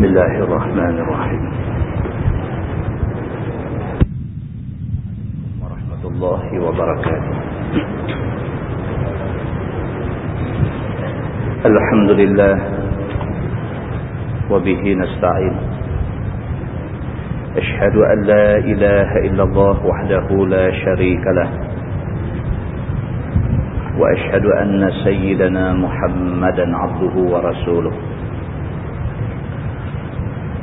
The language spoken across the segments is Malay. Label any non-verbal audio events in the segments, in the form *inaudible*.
بسم الله الرحمن الرحيم. ورحمة الله وبركاته. الحمد لله وبه نستعين. أشهد أن لا إله إلا الله وحده لا شريك له. وأشهد أن سيدنا محمدا عبده ورسوله.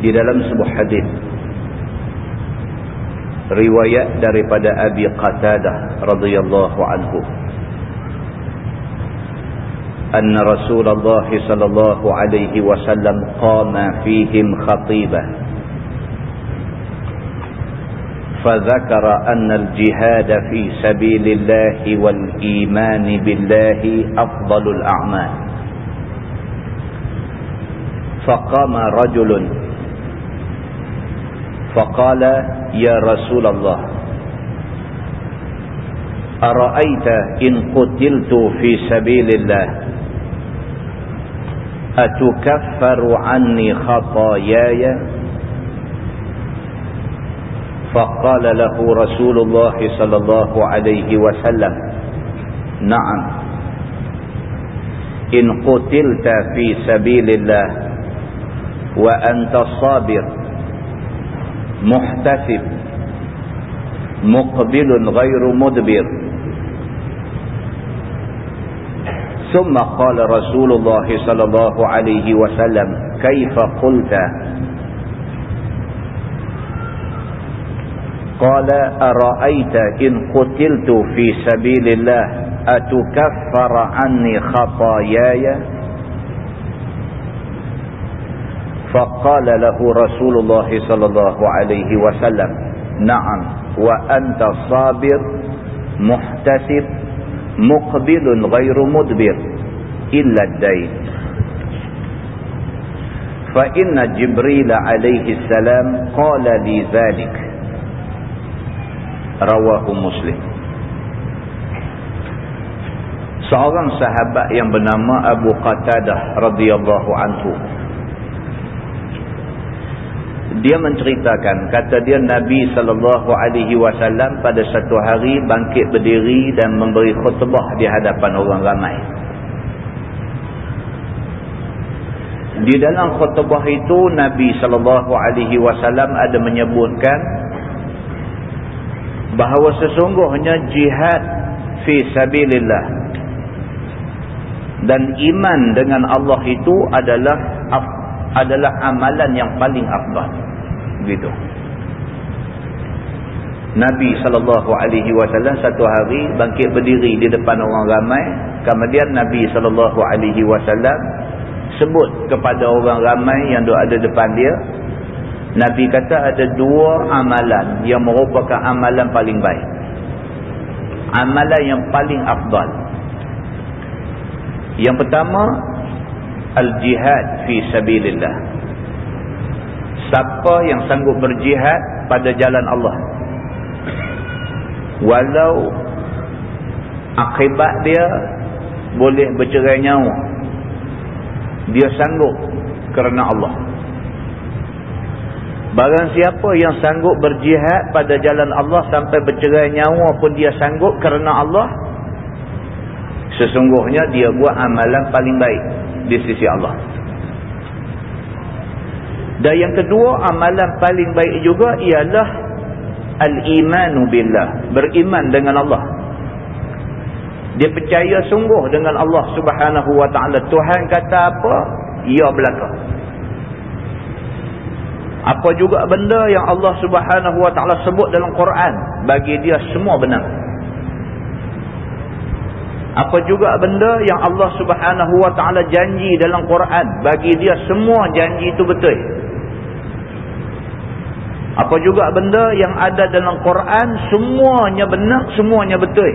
Di dalam sebuah hadis. Riwayat daripada Abi Qatadah radhiyallahu anhu. أن رسول الله صلى الله عليه وسلم قام فيهم خطيبا فذكر أن الجهاد في سبيل الله والإيمان بالله أفضل الأعمال فقام رجل فقال يا رسول الله أرأيت إن قتلت في سبيل الله؟ أتكفر عني خطاياي؟ فقال له رسول الله صلى الله عليه وسلم نعم إن قتلت في سبيل الله وأنت صابر محتسب مقبل غير مدبر. ثم قال رسول الله صلى الله عليه وسلم كيف قلت؟ قال أرأيت إن قتلت في سبيل الله أتكفر عني خطاياي؟ فقال له رسول الله صلى الله عليه وسلم نعم وأنت صابر محتسب مقبل غير مدبر إلا الدين. فإن جبريل عليه السلام قال لي ذلك. رواه مسلم. Seorang sahabat yang bernama Abu Qatadah radhiyallahu anhu dia menceritakan kata dia Nabi sallallahu alaihi wasallam pada satu hari bangkit berdiri dan memberi khutbah di hadapan orang ramai. Di dalam khutbah itu Nabi sallallahu alaihi wasallam ada menyebutkan bahawa sesungguhnya jihad fi sabilillah dan iman dengan Allah itu adalah adalah amalan yang paling afdal begitu. Nabi wasallam satu hari bangkit berdiri di depan orang ramai. Kemudian Nabi wasallam sebut kepada orang ramai yang ada depan dia Nabi kata ada dua amalan yang merupakan amalan paling baik. Amalan yang paling afdal. Yang pertama al-jihad fi sabilillah siapa yang sanggup berjihad pada jalan Allah walau akibat dia boleh bercerai nyawa dia sanggup kerana Allah barang siapa yang sanggup berjihad pada jalan Allah sampai bercerai nyawa pun dia sanggup kerana Allah sesungguhnya dia buat amalan paling baik di sisi Allah. Dan yang kedua amalan paling baik juga ialah al-imanu billah, beriman dengan Allah. Dia percaya sungguh dengan Allah Subhanahu wa taala. Tuhan kata apa, ia belaka. Apa juga benda yang Allah Subhanahu wa taala sebut dalam Quran, bagi dia semua benar. apa juga benda yang Allah subhanahu wa ta'ala janji dalam Quran bagi dia semua janji itu betul apa juga benda yang ada dalam Quran semuanya benar semuanya betul.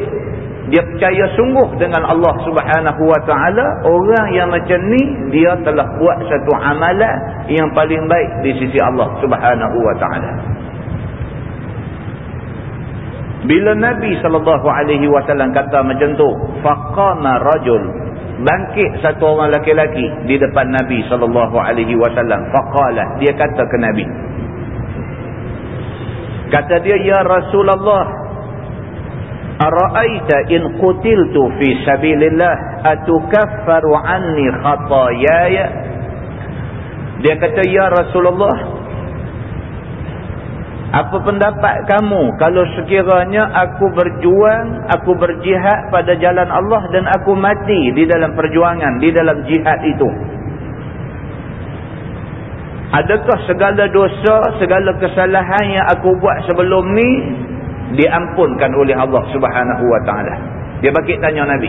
Dia percaya sungguh dengan Allah subhanahu wa ta'ala orang yang macam ni dia telah buat satu amalan yang paling baik di sisi Allah subhanahu wa ta'ala. Bila Nabi SAW kata macam tu faqama rajul bangkit satu orang laki-laki di depan Nabi SAW faqala dia kata ke Nabi kata dia ya Rasulullah Ara'aita in qutiltu fi sabilillah atukaffaru anni khatayaya? Dia kata ya Rasulullah Apa pendapat kamu kalau sekiranya aku berjuang aku berjihad pada jalan Allah dan aku mati di dalam perjuangan di dalam jihad itu Adakah segala dosa segala kesalahan yang aku buat sebelum ni diampunkan oleh Allah subhanahu wa ta'ala? Dia bagi tanya Nabi.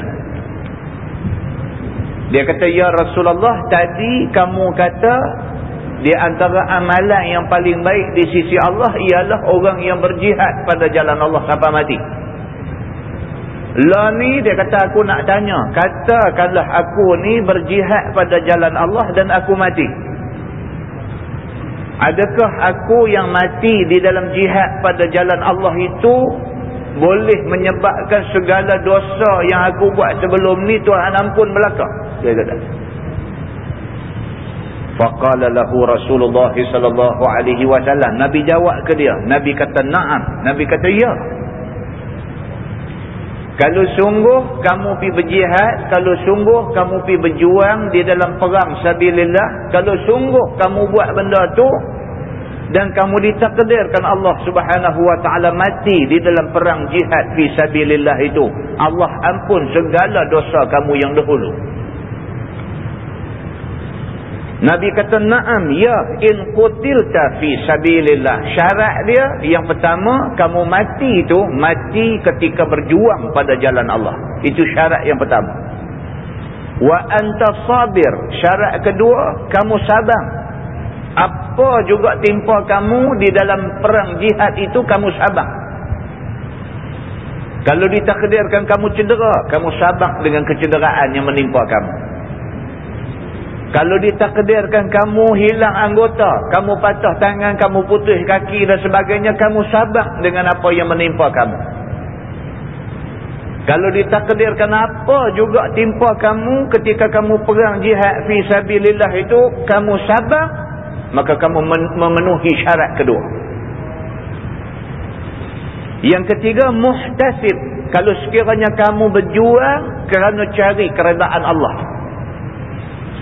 Dia kata ya Rasulullah tadi kamu kata di antara amalan yang paling baik di sisi Allah ialah orang yang berjihad pada jalan Allah sampai mati. Lah ni dia kata aku nak tanya katakanlah aku ni berjihad pada jalan Allah dan aku mati Adakah aku yang mati di dalam jihad pada jalan Allah itu boleh menyebabkan segala dosa yang aku buat sebelum ni Tuhan ampun belaka? Dia kata. Faqala lahu Rasulullah sallallahu alaihi wasallam. Nabi jawab ke dia. Nabi kata na'am. Nabi kata ya. Kalau sungguh kamu pi berjihad, kalau sungguh kamu pi berjuang di dalam perang sabilillah, kalau sungguh kamu buat benda tu dan kamu ditakdirkan Allah Subhanahu wa taala mati di dalam perang jihad fi sabilillah itu, Allah ampun segala dosa kamu yang dahulu. Nabi kata na'am ya in qutilta fi sabilillah. Syarat dia yang pertama kamu mati itu mati ketika berjuang pada jalan Allah. Itu syarat yang pertama. Wa anta sabir. Syarat kedua kamu sabar. Apa juga timpa kamu di dalam perang jihad itu kamu sabar. Kalau ditakdirkan kamu cedera kamu sabar dengan kecederaan yang menimpa kamu kalau ditakdirkan kamu hilang anggota, kamu patah tangan, kamu putus kaki dan sebagainya, kamu sabar dengan apa yang menimpa kamu. Kalau ditakdirkan apa juga timpa kamu ketika kamu perang jihad fi sabilillah itu, kamu sabar, maka kamu memenuhi syarat kedua. Yang ketiga, muhtasib. Kalau sekiranya kamu berjuang kerana cari keredaan Allah.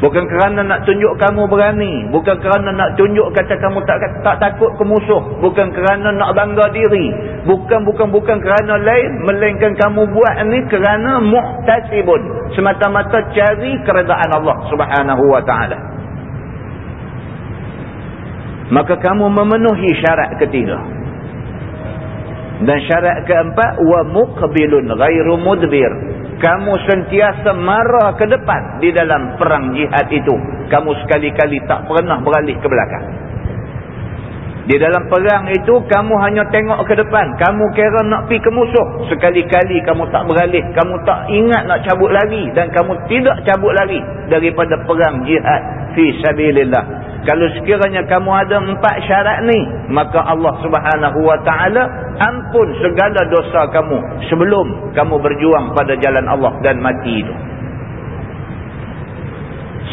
Bukan kerana nak tunjuk kamu berani. Bukan kerana nak tunjuk kata kamu tak tak takut ke musuh. Bukan kerana nak bangga diri. Bukan, bukan, bukan kerana lain. Melainkan kamu buat ni kerana muhtasibun. Semata-mata cari keredaan Allah subhanahu wa ta'ala. Maka kamu memenuhi syarat ketiga. Dan syarat keempat. Wa muqbilun ghairu mudbir kamu sentiasa marah ke depan di dalam perang jihad itu. Kamu sekali-kali tak pernah beralih ke belakang. Di dalam perang itu, kamu hanya tengok ke depan. Kamu kira nak pergi ke musuh. Sekali-kali kamu tak beralih. Kamu tak ingat nak cabut lagi. Dan kamu tidak cabut lagi daripada perang jihad. Fi sabilillah. Kalau sekiranya kamu ada empat syarat ni, maka Allah subhanahu wa ta'ala ampun segala dosa kamu sebelum kamu berjuang pada jalan Allah dan mati itu.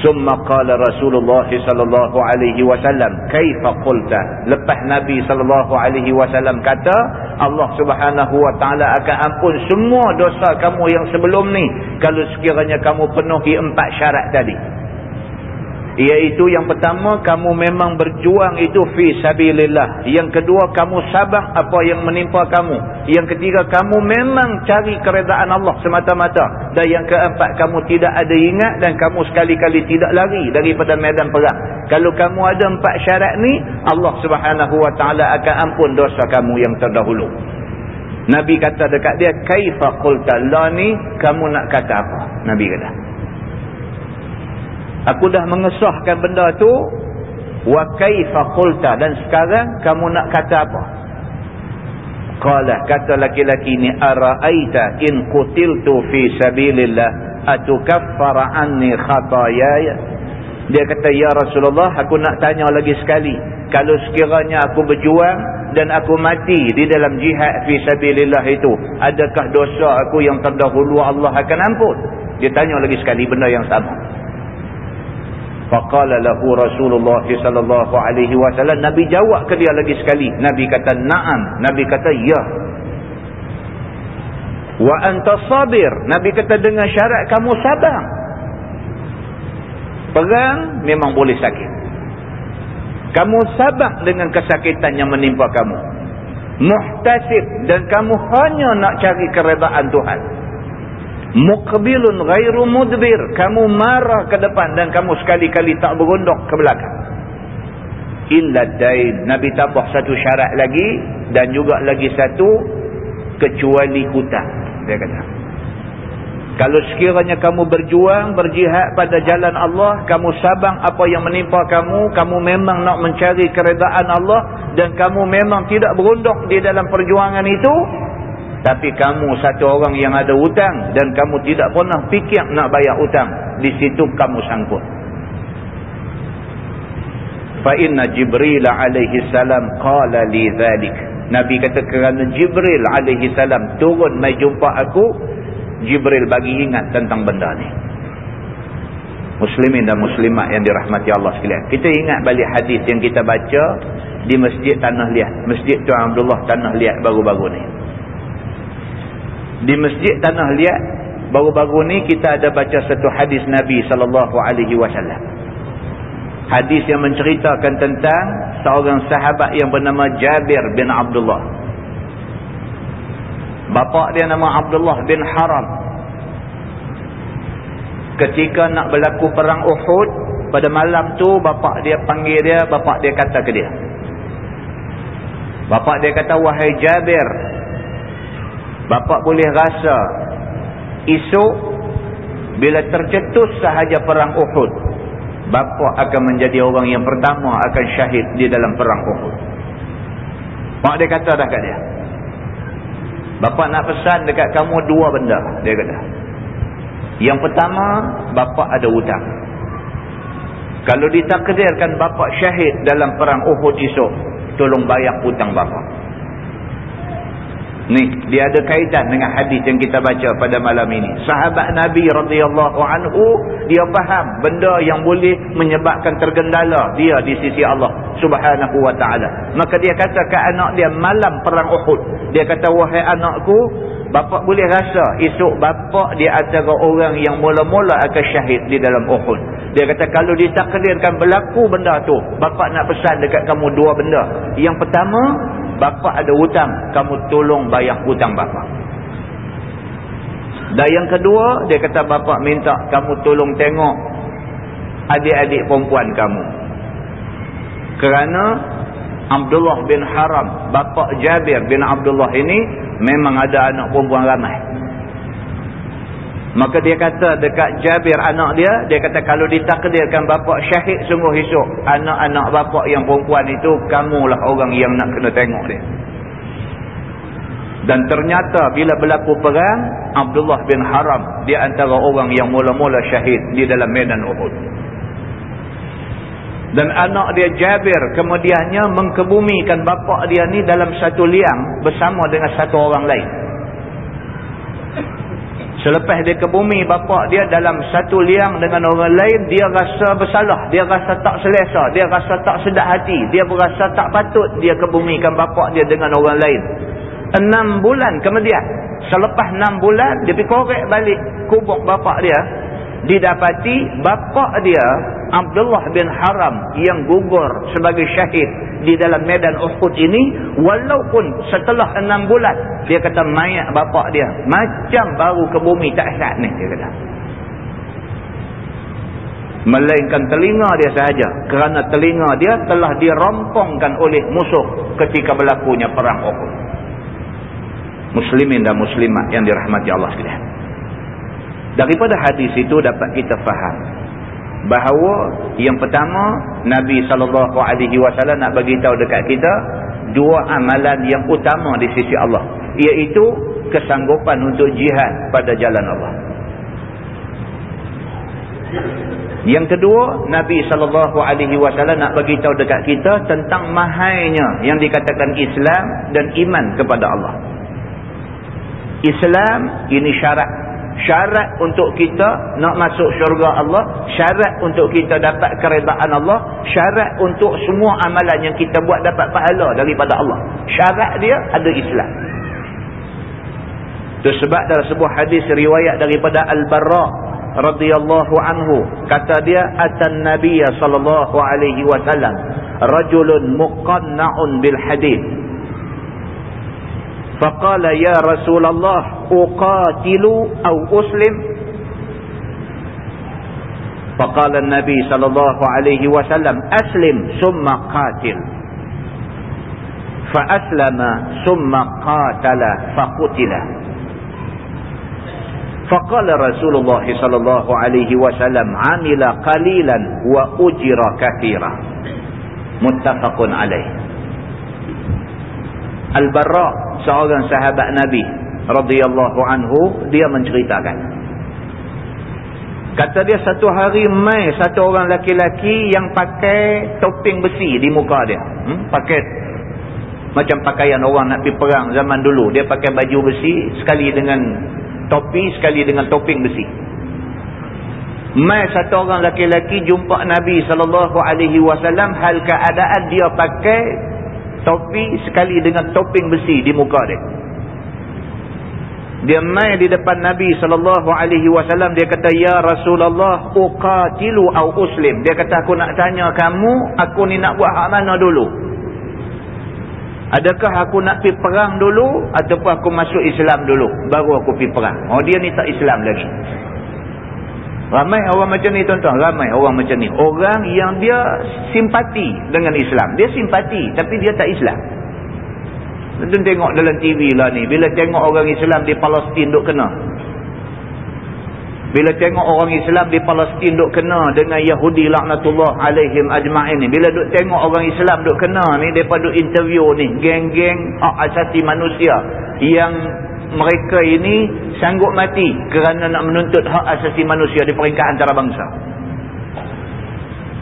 Summa qala Rasulullah sallallahu alaihi wasallam, "Kaifa qulta?" Lepas Nabi sallallahu alaihi wasallam kata, Allah Subhanahu wa taala akan ampun semua dosa kamu yang sebelum ni kalau sekiranya kamu penuhi empat syarat tadi. Iaitu yang pertama kamu memang berjuang itu fi sabilillah. Yang kedua kamu sabar apa yang menimpa kamu. Yang ketiga kamu memang cari keredaan Allah semata-mata. Dan yang keempat kamu tidak ada ingat dan kamu sekali-kali tidak lari daripada medan perang. Kalau kamu ada empat syarat ni Allah Subhanahu wa taala akan ampun dosa kamu yang terdahulu. Nabi kata dekat dia kaifa qulta la ni kamu nak kata apa Nabi kata Aku dah mengesahkan benda tu. Wa kaifa qulta? Dan sekarang kamu nak kata apa? Qala kata laki-laki ni araaita in qutiltu fi sabilillah? Atukaffara anni khataaya dia kata ya Rasulullah aku nak tanya lagi sekali. Kalau sekiranya aku berjuang dan aku mati di dalam jihad fi sabilillah itu adakah dosa aku yang terdahulu Allah akan ampun? Dia tanya lagi sekali benda yang sama faqala lahu Rasulullah sallallahu alaihi wasallam nabi jawab ke dia lagi sekali. Nabi kata na'am. Nabi kata ya. Wa anta sabir. Nabi kata dengan syarat kamu sabar. Perang memang boleh sakit. Kamu sabar dengan kesakitan yang menimpa kamu. Muhtasib. Dan kamu hanya nak cari keredaan Tuhan. Muqbilun ghairu mudbir. Kamu marah ke depan dan kamu sekali-kali tak berundok ke belakang. Illa dain. Nabi tambah satu syarat lagi dan juga lagi satu kecuali hutang. Dia kata. Kalau sekiranya kamu berjuang, berjihad pada jalan Allah, kamu sabang apa yang menimpa kamu, kamu memang nak mencari keredaan Allah dan kamu memang tidak berunduk di dalam perjuangan itu, tapi kamu satu orang yang ada hutang dan kamu tidak pernah fikir nak bayar hutang, di situ kamu sangkut. Fa inna Jibril alaihi salam qala li dhalik. Nabi kata kerana Jibril alaihi salam turun mai jumpa aku, Jibril bagi ingat tentang benda ni. Muslimin dan muslimat yang dirahmati Allah sekalian. Kita ingat balik hadis yang kita baca di Masjid Tanah Liat. Masjid Tuan Abdullah Tanah Liat baru-baru ni. Di Masjid Tanah Liat baru-baru ni kita ada baca satu hadis Nabi sallallahu alaihi wasallam. Hadis yang menceritakan tentang seorang sahabat yang bernama Jabir bin Abdullah Bapa dia nama Abdullah bin Haram. Ketika nak berlaku perang Uhud, pada malam tu bapa dia panggil dia, bapa dia kata ke dia. Bapa dia kata, wahai Jabir, bapa boleh rasa esok bila tercetus sahaja perang Uhud, bapa akan menjadi orang yang pertama akan syahid di dalam perang Uhud. Mak dia kata dah kat dia. Bapa nak pesan dekat kamu dua benda. Dia kata. Yang pertama, bapa ada hutang. Kalau ditakdirkan bapa syahid dalam perang Uhud esok, tolong bayar hutang bapa. Ni, dia ada kaitan dengan hadis yang kita baca pada malam ini. Sahabat Nabi radhiyallahu anhu, dia faham benda yang boleh menyebabkan tergendala dia di sisi Allah Subhanahu wa taala. Maka dia kata ke anak dia malam perang Uhud, dia kata wahai anakku, bapa boleh rasa esok bapa dia antara orang yang mula-mula akan syahid di dalam Uhud. Dia kata kalau ditakdirkan berlaku benda tu, bapa nak pesan dekat kamu dua benda. Yang pertama, bapa ada hutang kamu tolong bayar hutang bapa dan yang kedua dia kata bapa minta kamu tolong tengok adik-adik perempuan kamu. Kerana Abdullah bin Haram bapa Jabir bin Abdullah ini memang ada anak perempuan ramai Maka dia kata dekat Jabir anak dia, dia kata kalau ditakdirkan bapa syahid sungguh esok, anak-anak bapa yang perempuan itu kamulah orang yang nak kena tengok dia. Dan ternyata bila berlaku perang, Abdullah bin Haram dia antara orang yang mula-mula syahid di dalam medan Uhud. Dan anak dia Jabir kemudiannya mengkebumikan bapa dia ni dalam satu liang bersama dengan satu orang lain. Selepas dia ke bumi, bapa dia dalam satu liang dengan orang lain, dia rasa bersalah. Dia rasa tak selesa. Dia rasa tak sedap hati. Dia berasa tak patut dia ke bumi kan bapa dia dengan orang lain. Enam bulan kemudian, selepas enam bulan, dia pergi korek balik kubuk bapa dia. Didapati bapa dia, Abdullah bin Haram yang gugur sebagai syahid di dalam medan Uhud ini walaupun setelah enam bulan dia kata mayat bapak dia macam baru ke bumi tak sat ni dia kata. Melainkan telinga dia sahaja. Kerana telinga dia telah dirompongkan oleh musuh ketika berlakunya perang Uhud. Muslimin dan muslimat yang dirahmati Allah sekalian. Daripada hadis itu dapat kita faham bahawa yang pertama Nabi SAW nak bagi tahu dekat kita dua amalan yang utama di sisi Allah iaitu kesanggupan untuk jihad pada jalan Allah. Yang kedua Nabi SAW nak bagi tahu dekat kita tentang mahainya yang dikatakan Islam dan iman kepada Allah. Islam ini syarat syarat untuk kita nak masuk syurga Allah syarat untuk kita dapat keredaan Allah syarat untuk semua amalan yang kita buat dapat pahala daripada Allah. Syarat dia ada Islam. Itu sebab dalam sebuah hadis riwayat daripada Al-Barra radhiyallahu anhu kata dia atan nabiyya sallallahu alaihi wasallam rajulun muqanna'un bil hadith فقال يا رسول الله أقاتل أو أسلم؟ فقال النبي صلى الله عليه وسلم أسلم ثم قاتل. فأسلم ثم قاتل فقتل. فقال رسول الله صلى الله عليه وسلم عمل قليلا وأجر كثيرا. متفق عليه. البراء seorang sahabat Nabi radhiyallahu anhu dia menceritakan. Kata dia satu hari mai satu orang laki-laki yang pakai topeng besi di muka dia. Hmm? pakai. Macam pakaian orang nak pergi perang zaman dulu. Dia pakai baju besi sekali dengan topi sekali dengan topeng besi. Mai satu orang laki-laki jumpa Nabi SAW hal keadaan dia pakai topi sekali dengan topeng besi di muka dia. Dia mai di depan Nabi SAW dia kata ya Rasulullah uqatilu au uslim. Dia kata aku nak tanya kamu aku ni nak buat hak mana dulu? Adakah aku nak pergi perang dulu ataupun aku masuk Islam dulu? Baru aku pergi perang. Oh dia ni tak Islam lagi Ramai orang macam ni tuan-tuan. Ramai orang macam ni. Orang yang dia simpati dengan Islam. Dia simpati tapi dia tak Islam. Tuan tengok dalam TV lah ni. Bila tengok orang Islam di Palestin duk kena. Bila tengok orang Islam di Palestin duk kena dengan Yahudi laknatullah alaihim ajma'in ni. Bila duk tengok orang Islam duk kena ni. Mereka duk interview ni. Geng-geng hak asasi manusia. Yang mereka ini sanggup mati kerana nak menuntut hak asasi manusia di peringkat antarabangsa.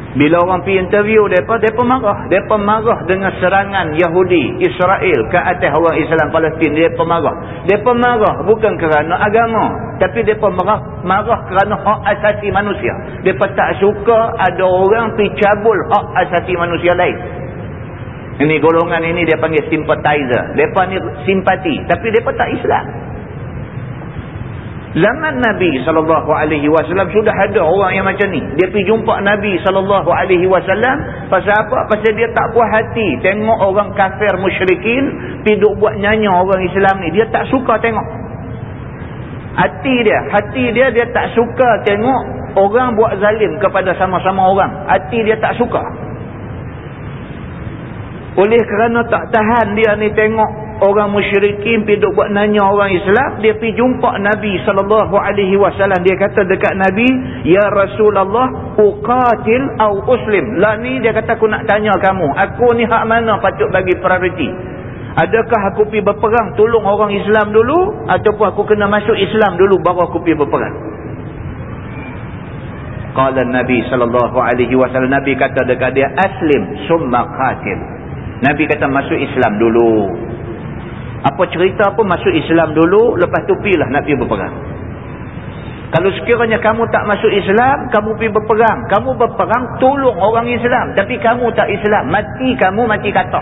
Bila orang pergi interview mereka, mereka marah. Mereka marah dengan serangan Yahudi, Israel ke atas orang Islam Palestin. Mereka marah. Mereka marah bukan kerana agama. Tapi mereka marah, marah kerana hak asasi manusia. Mereka tak suka ada orang pergi cabul hak asasi manusia lain. Ini golongan ini dia panggil sympathizer. Mereka ni simpati. Tapi mereka tak Islam. Zaman Nabi SAW sudah ada orang yang macam ni. Dia pergi jumpa Nabi SAW. Pasal apa? Pasal dia tak puas hati. Tengok orang kafir musyrikin. Pergi buat nyanyi orang Islam ni. Dia tak suka tengok. Hati dia. Hati dia dia tak suka tengok orang buat zalim kepada sama-sama orang. Hati dia tak suka. Oleh kerana tak tahan dia ni tengok orang musyrikin pergi duk buat nanya orang Islam, dia pergi jumpa Nabi sallallahu alaihi wasallam. Dia kata dekat Nabi, "Ya Rasulullah, uqatil au uslim?" Lah ni dia kata aku nak tanya kamu, aku ni hak mana patut bagi prioriti? Adakah aku pergi berperang tolong orang Islam dulu ataupun aku kena masuk Islam dulu baru aku pergi berperang? Qala Nabi sallallahu alaihi wasallam Nabi kata dekat dia, "Aslim summa qatil." Nabi kata masuk Islam dulu. Apa cerita pun masuk Islam dulu, lepas tu pergilah nak pergi berperang. Kalau sekiranya kamu tak masuk Islam, kamu pergi berperang. Kamu berperang, tolong orang Islam. Tapi kamu tak Islam. Mati kamu, mati katak.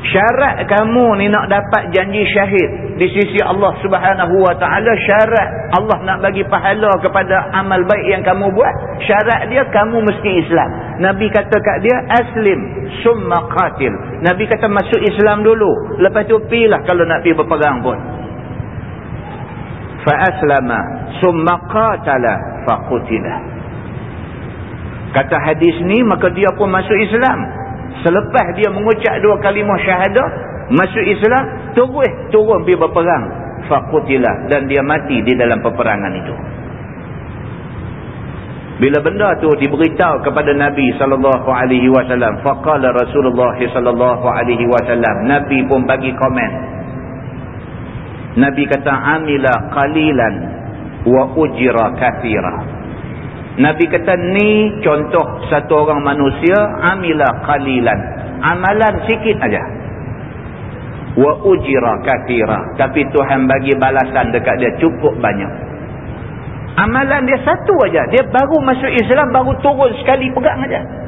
Syarat kamu ni nak dapat janji syahid di sisi Allah subhanahu wa ta'ala. Syarat Allah nak bagi pahala kepada amal baik yang kamu buat. Syarat dia kamu mesti Islam. Nabi kata kat dia aslim summa qatil. Nabi kata masuk Islam dulu. Lepas tu pilah kalau nak pergi berperang pun. Fa'aslama summa qatala faqutilah. Kata hadis ni maka dia pun masuk Islam. Selepas dia mengucap dua kalimah syahadah, masuk Islam terus turun pergi berperang. Faqutilah. Dan dia mati di dalam peperangan itu. Bila benda tu diberitahu kepada Nabi sallallahu alaihi wasallam faqala Rasulullah sallallahu alaihi wasallam Nabi pun bagi komen. Nabi kata amila qalilan wa ujira kathira Nabi kata ni contoh satu orang manusia amila qalilan. Amalan sikit aja. Wa ujira kathira. Tapi Tuhan bagi balasan dekat dia cukup banyak. Amalan dia satu aja. Dia baru masuk Islam baru turun sekali pegang aja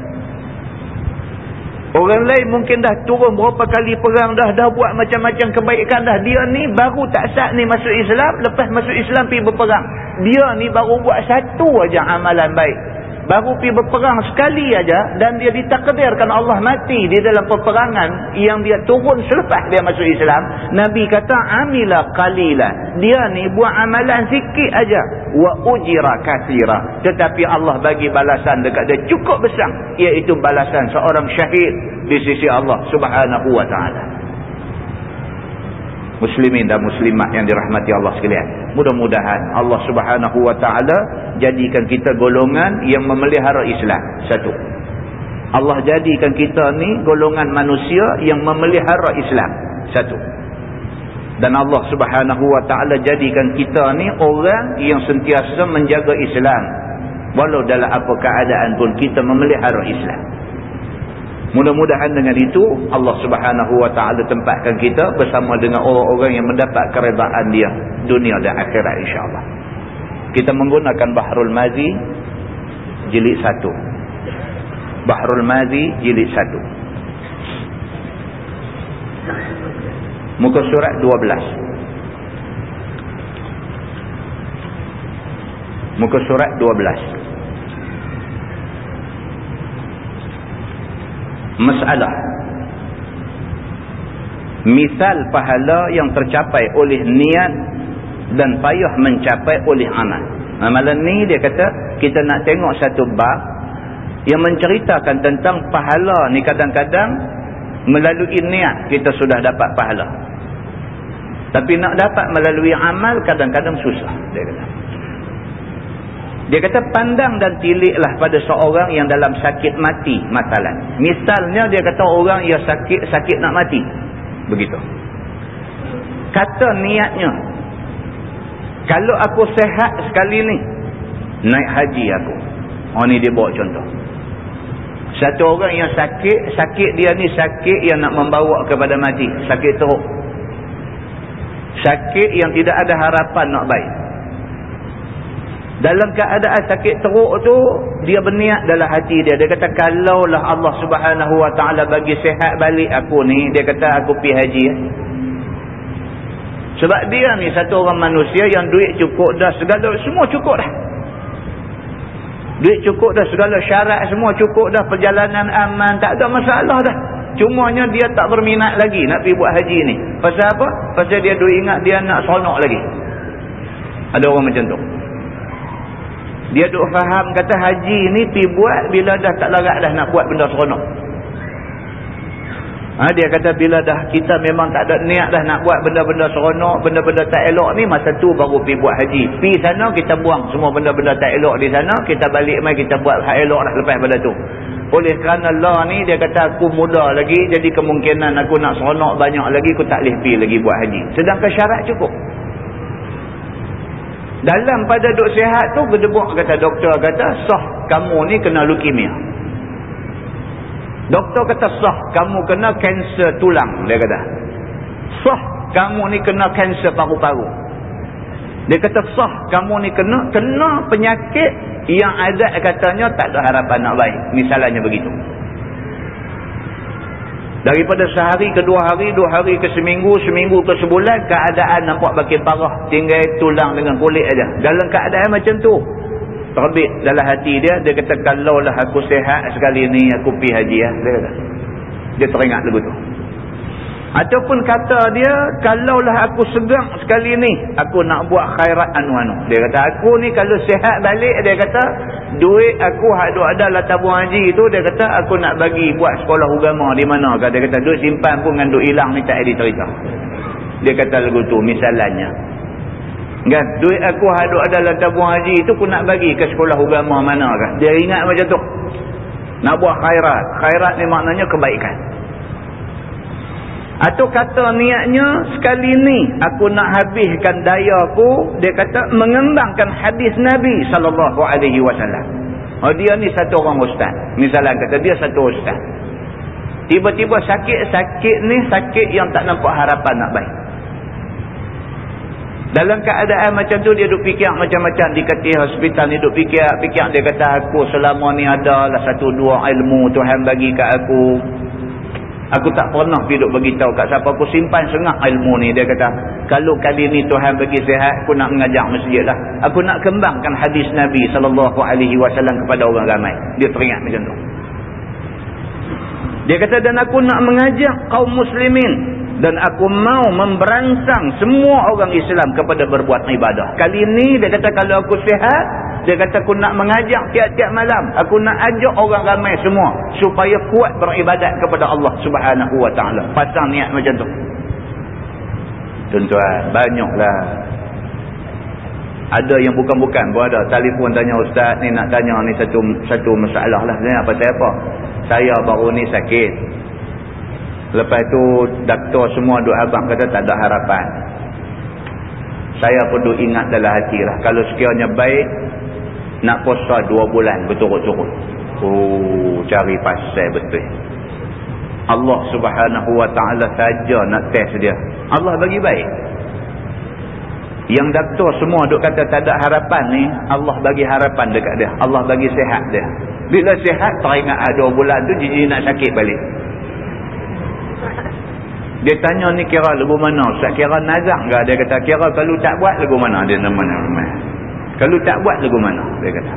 orang lain mungkin dah turun berapa kali perang dah dah buat macam-macam kebaikan dah. Dia ni baru tak sat ni masuk Islam lepas masuk Islam pergi berperang. Dia ni baru buat satu aja amalan baik baru pergi berperang sekali aja dan dia ditakdirkan Allah mati di dalam peperangan yang dia turun selepas dia masuk Islam. Nabi kata amila qalila. Dia ni buat amalan sikit aja. Wa ujira kathira. Tetapi Allah bagi balasan dekat dia cukup besar iaitu balasan seorang syahid di sisi Allah subhanahu wa ta'ala muslimin dan muslimat yang dirahmati Allah sekalian. Mudah-mudahan Allah Subhanahu wa taala jadikan kita golongan yang memelihara Islam. Satu. Allah jadikan kita ni golongan manusia yang memelihara Islam. Satu. Dan Allah Subhanahu wa taala jadikan kita ni orang yang sentiasa menjaga Islam. Walau dalam apa keadaan pun kita memelihara Islam. Mudah-mudahan dengan itu Allah Subhanahu wa taala tempatkan kita bersama dengan orang-orang yang mendapat keredaan dia dunia dan akhirat insya-Allah. Kita menggunakan Bahrul Mazi jilid 1. Bahrul Mazi jilid 1. Muka surat 12. Muka surat 12. Masalah. Misal pahala yang tercapai oleh niat dan payah mencapai oleh amal. Amalan ni dia kata kita nak tengok satu bab yang menceritakan tentang pahala ni kadang-kadang melalui niat kita sudah dapat pahala. Tapi nak dapat melalui amal kadang-kadang susah dia kata dia kata pandang dan tiliklah pada seorang yang dalam sakit mati masalah. Misalnya dia kata orang yang sakit, sakit nak mati. Begitu. Kata niatnya. Kalau aku sehat sekali ni. Naik haji aku. Oh ni dia bawa contoh. Satu orang yang sakit, sakit dia ni sakit yang nak membawa kepada mati. Sakit teruk. Sakit yang tidak ada harapan nak baik. Dalam keadaan sakit teruk tu, dia berniat dalam hati dia. Dia kata, kalaulah Allah subhanahu wa ta'ala bagi sehat balik aku ni, dia kata, aku pergi haji. Sebab dia ni satu orang manusia yang duit cukup dah, segala, semua cukup dah. Duit cukup dah, segala syarat semua cukup dah, perjalanan aman, tak ada masalah dah. Cumanya dia tak berminat lagi nak pergi buat haji ni. Pasal apa? Pasal dia duit ingat dia nak sonok lagi. Ada orang macam tu. Dia duk faham kata haji ni pi buat bila dah tak larat dah nak buat benda seronok. Ha, dia kata bila dah kita memang tak ada niat dah nak buat benda-benda seronok, benda-benda tak elok ni, masa tu baru pi buat haji. Pi sana kita buang semua benda-benda tak elok di sana, kita balik mai kita buat hak elok dah lepas benda tu. Oleh kerana Allah ni dia kata aku muda lagi, jadi kemungkinan aku nak seronok banyak lagi, aku tak boleh pi lagi buat haji. Sedangkan syarat cukup. Dalam pada duk sihat tu berdebuk kata doktor kata sah kamu ni kena leukemia. Doktor kata sah kamu kena kanser tulang dia kata. Sah kamu ni kena kanser paru-paru. Dia kata sah kamu ni kena kena penyakit yang ada katanya tak ada harapan nak baik. Misalnya begitu. Daripada sehari ke dua hari, dua hari ke seminggu, seminggu ke sebulan, keadaan nampak makin parah. Tinggal tulang dengan kulit aja. Dalam keadaan macam tu. Terbit dalam hati dia, dia kata, kalau lah aku sehat sekali ni, aku pergi haji. Ya. Dia. Dia teringat lagu tu. Ataupun kata dia, kalaulah aku segang sekali ni, aku nak buat khairat anu-anu. Dia kata, aku ni kalau sihat balik, dia kata, duit aku ada adalah tabung haji tu, dia kata, aku nak bagi buat sekolah agama di mana. Dia kata, duit simpan pun dengan duit hilang ni tak ada cerita. Dia kata lagu tu, misalnya. Kan? Duit aku ada adalah tabung haji tu, aku nak bagi ke sekolah agama mana. Dia ingat macam tu. Nak buat khairat. Khairat ni maknanya kebaikan. Atau kata niatnya sekali ni aku nak habiskan daya aku dia kata mengembangkan hadis Nabi sallallahu alaihi wasallam. Oh dia ni satu orang ustaz. Misalnya kata dia satu ustaz. Tiba-tiba sakit-sakit ni sakit yang tak nampak harapan nak baik. Dalam keadaan macam tu dia duk fikir macam-macam di katil hospital ni duk fikir fikir dia kata aku selama ni adalah satu dua ilmu Tuhan bagi kat aku Aku tak pernah hidup bagi tahu kat siapa. Aku simpan sengah ilmu ni dia kata kalau kali ni Tuhan bagi sihat aku nak mengajar masjid lah. Aku nak kembangkan hadis Nabi wasallam kepada orang ramai. Dia teringat macam tu. Dia kata dan aku nak mengajak kaum muslimin dan aku mau memberansang semua orang Islam kepada berbuat ibadah kali ni dia kata kalau aku sihat dia kata aku nak mengajak tiap-tiap malam. Aku nak ajak orang ramai semua. Supaya kuat beribadat kepada Allah subhanahu wa ta'ala. Pasang niat macam tu. Tuan-tuan, banyaklah. Ada yang bukan-bukan pun ada. Telefon tanya ustaz ni nak tanya ni satu satu masalah lah. Apa saya apa? Saya baru ni sakit. Lepas tu doktor semua duk abang kata tak ada harapan. Saya pun duk ingat dalam hati lah. Kalau sekiranya baik, nak puasa dua bulan berturut-turut. Oh, cari pasal betul. Allah subhanahu wa ta'ala saja nak test dia. Allah bagi baik. Yang doktor semua duk kata tak ada harapan ni, Allah bagi harapan dekat dia. Allah bagi sehat dia. Bila sehat, teringat ada dua bulan tu, jadi nak sakit balik. Dia tanya ni kira lagu mana? Ustaz kira nazak ke? Dia kata kira kalau tak buat lagu mana? Dia nama-nama. Kalau tak buat lagu mana? Dia kata.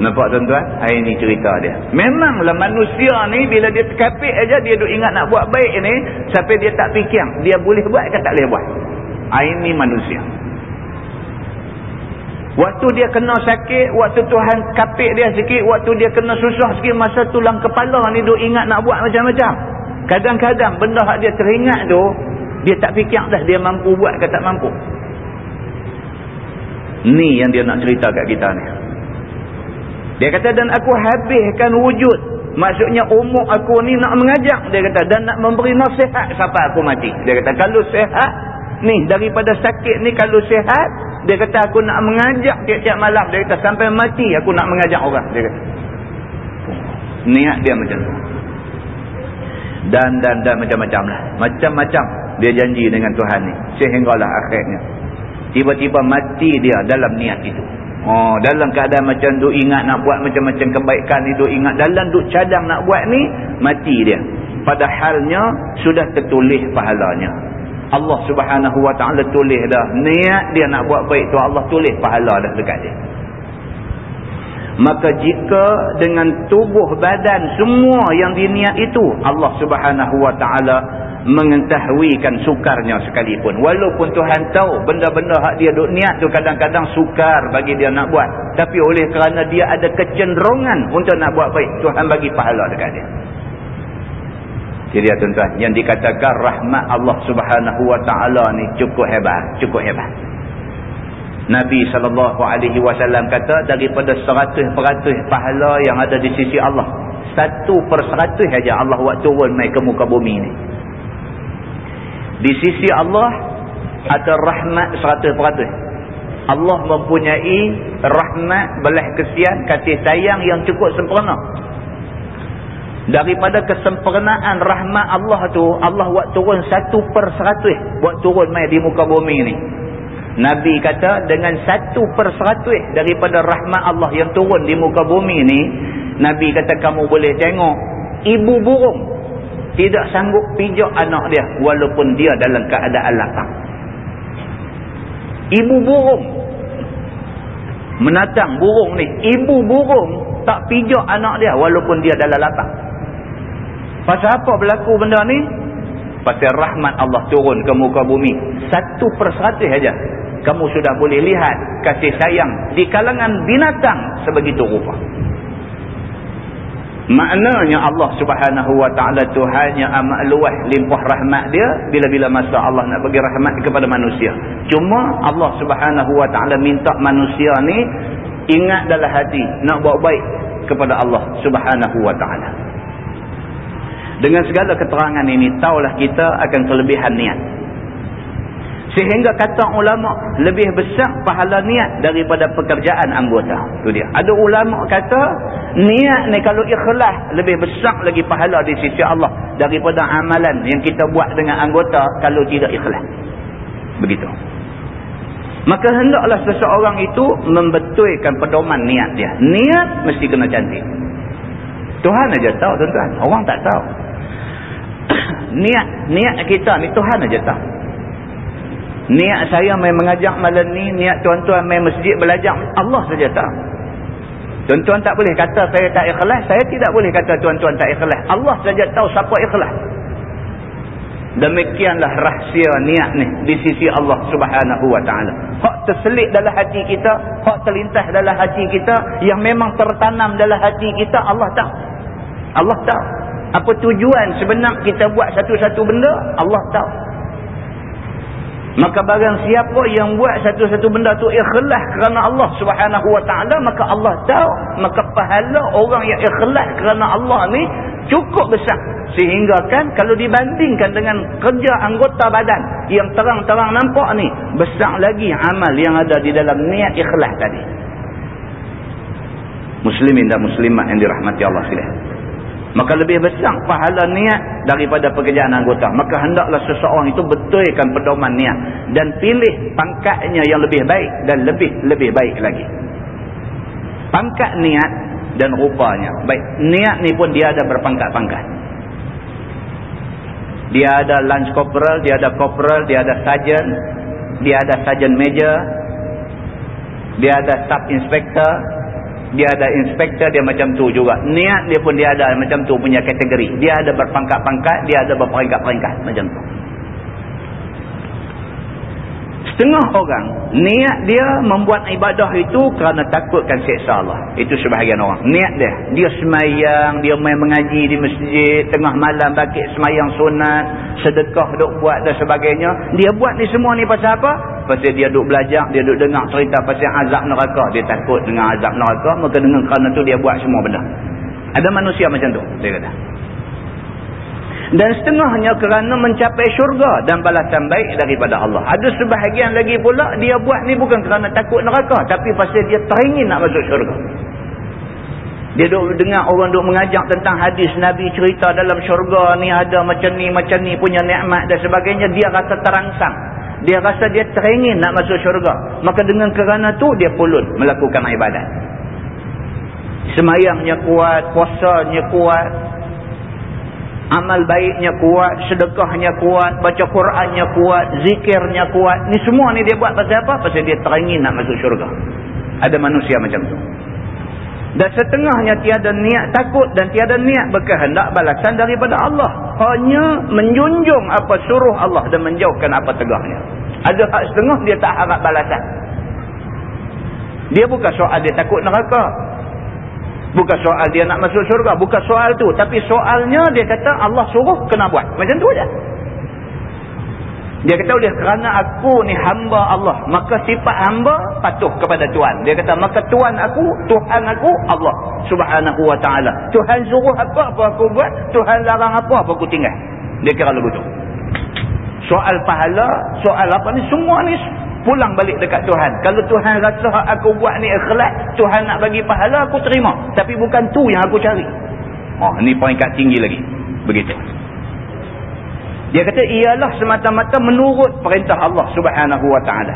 Nampak tuan-tuan? Hari ini cerita dia. Memanglah manusia ni bila dia terkapit aja dia duk ingat nak buat baik ni. Sampai dia tak fikir. Dia boleh buat ke tak boleh buat? Hari ini manusia. Waktu dia kena sakit, waktu Tuhan kapit dia sikit, waktu dia kena susah sikit, masa tulang kepala ni duk ingat nak buat macam-macam. Kadang-kadang benda yang dia teringat tu, dia tak fikir dah dia mampu buat ke tak mampu. Ni yang dia nak cerita kat kita ni. Dia kata dan aku habiskan wujud. Maksudnya umur aku ni nak mengajak. Dia kata dan nak memberi nasihat sampai aku mati. Dia kata kalau sehat. Ni daripada sakit ni kalau sehat. Dia kata aku nak mengajak tiap-tiap malam. Dia kata sampai mati aku nak mengajak orang. Dia kata. Niat dia macam tu. Dan dan dan macam-macam lah. Macam-macam dia janji dengan Tuhan ni. Sehinggalah akhirnya. Tiba-tiba mati dia dalam niat itu. Oh, dalam keadaan macam tu ingat nak buat macam-macam kebaikan ni, duk ingat dalam duk cadang nak buat ni, mati dia. Padahalnya sudah tertulis pahalanya. Allah Subhanahu Wa Taala tulis dah niat dia nak buat baik tu Allah tulis pahala dah dekat dia. Maka jika dengan tubuh badan semua yang diniat itu Allah Subhanahu Wa Taala mengetahuikan sukarnya sekalipun. Walaupun Tuhan tahu benda-benda hak dia duk niat tu kadang-kadang sukar bagi dia nak buat. Tapi oleh kerana dia ada kecenderungan untuk nak buat baik Tuhan bagi pahala dekat dia. Jadi ya tuan-tuan yang dikatakan rahmat Allah subhanahu wa ta'ala ni cukup hebat cukup hebat Nabi SAW kata daripada seratus peratus pahala yang ada di sisi Allah satu per seratus saja Allah buat turun mai ke muka bumi ni di sisi Allah ada rahmat 100%. Allah mempunyai rahmat belah kesian kasih sayang yang cukup sempurna. Daripada kesempurnaan rahmat Allah tu, Allah buat turun 1 per 100 buat turun mai di muka bumi ni. Nabi kata dengan 1 per 100 daripada rahmat Allah yang turun di muka bumi ni, Nabi kata kamu boleh tengok ibu burung. Tidak sanggup pijak anak dia walaupun dia dalam keadaan lapang. Ibu burung. Menatang burung ni ibu burung tak pijak anak dia walaupun dia dalam lapang. Pasal apa berlaku benda ni? Pasal rahmat Allah turun ke muka bumi. Satu perseratus saja kamu sudah boleh lihat kasih sayang di kalangan binatang sebegitu rupa. Maknanya Allah subhanahu wa ta'ala Tuhan amat luas limpah rahmat dia bila-bila masa Allah nak bagi rahmat kepada manusia. Cuma Allah subhanahu wa ta'ala minta manusia ni ingat dalam hati nak buat baik kepada Allah subhanahu wa ta'ala. Dengan segala keterangan ini tahulah kita akan kelebihan niat sehingga kata ulama lebih besar pahala niat daripada pekerjaan anggota. Tu dia. Ada ulama kata niat ni kalau ikhlas lebih besar lagi pahala di sisi Allah daripada amalan yang kita buat dengan anggota kalau tidak ikhlas. Begitu. Maka hendaklah seseorang itu membetulkan pedoman niat dia. Niat mesti kena cantik. Tuhan aja tahu tuan-tuan. Orang tak tahu. *coughs* Niat niat kita ni Tuhan aja tahu niat saya main mengajak malam ni niat tuan-tuan main masjid belajar Allah saja tahu tuan-tuan tak boleh kata saya tak ikhlas saya tidak boleh kata tuan-tuan tak ikhlas. Allah saja tahu siapa ikhlas. Demikianlah rahsia niat ni di sisi Allah subhanahu wa ta'ala. Hak terselit dalam hati kita hak terlintas dalam hati kita yang memang tertanam dalam hati kita Allah tahu. Allah tahu. Apa tujuan sebenar kita buat satu-satu benda Allah tahu maka barang siapa yang buat satu-satu benda tu ikhlas kerana Allah subhanahu wa ta'ala maka Allah tahu maka pahala orang yang ikhlas kerana Allah ni cukup besar. Sehingga kan kalau dibandingkan dengan kerja anggota badan yang terang-terang nampak ni besar lagi amal yang ada di dalam niat ikhlas tadi. Muslimin dan muslimat yang dirahmati Allah sekalian maka lebih besar pahala niat daripada pekerjaan anggota. Maka hendaklah seseorang itu betulkan pedoman niat dan pilih pangkatnya yang lebih baik dan lebih-lebih baik lagi. Pangkat niat dan rupanya. Baik niat ni pun dia ada berpangkat-pangkat. Dia ada lunch corporal dia ada corporal dia ada sergeant dia ada sergeant major dia ada sub inspector dia ada inspektor dia macam tu juga. Niat dia pun dia ada macam tu punya kategori. Dia ada berpangkat-pangkat dia ada berperingkat-peringkat macam tu. Setengah orang niat dia membuat ibadah itu kerana takutkan seksa Allah. Itu sebahagian orang. Niat dia. Dia semayang dia main mengaji di masjid tengah malam bakit semayang sunat sedekah duk buat dan sebagainya. Dia buat ni semua ni pasal apa pasal dia duduk belajar, dia duduk dengar cerita pasal azab neraka. Dia takut dengan azab neraka, maka dengan kerana tu dia buat semua benda. Ada manusia macam tu, dia kata. Dan setengahnya kerana mencapai syurga dan balasan baik daripada Allah. Ada sebahagian lagi pula, dia buat ni bukan kerana takut neraka, tapi pasal dia teringin nak masuk syurga. Dia duduk dengar orang duduk mengajak tentang hadis Nabi cerita dalam syurga ni ada macam ni, macam ni punya nikmat dan sebagainya. Dia rasa terangsang dia rasa dia teringin nak masuk syurga. Maka dengan kerana tu dia pulut melakukan ibadat. Semayangnya kuat puasanya kuat amal baiknya kuat sedekahnya kuat baca Qurannya kuat zikirnya kuat. Ni semua ni dia buat pasal apa? pasal dia teringin nak masuk syurga. Ada manusia macam tu dan setengahnya tiada niat takut dan tiada niat berkehendak balasan daripada Allah. Hanya menjunjung apa suruh Allah dan menjauhkan apa tegahnya. Ada hak setengah dia tak harap balasan. Dia bukan soal dia takut neraka. Bukan soal dia nak masuk syurga. Bukan soal tu. Tapi soalnya dia kata Allah suruh kena buat. Macam tu aja. Dia kata oleh kerana aku ni hamba Allah. Maka sifat hamba patuh kepada Tuhan. Dia kata maka Tuhan aku, Tuhan aku Allah subhanahu wa ta'ala. Tuhan suruh apa apa aku buat. Tuhan larang apa apa aku tinggal. Dia kira lagu tu. Soal pahala, soal apa ni semua ni pulang balik dekat Tuhan. Kalau Tuhan rasa aku buat ni ikhlas, Tuhan nak bagi pahala aku terima. Tapi bukan tu yang aku cari. Oh, ni peringkat tinggi lagi. Begitu. Dia kata ialah semata-mata menurut perintah Allah subhanahu wa ta'ala.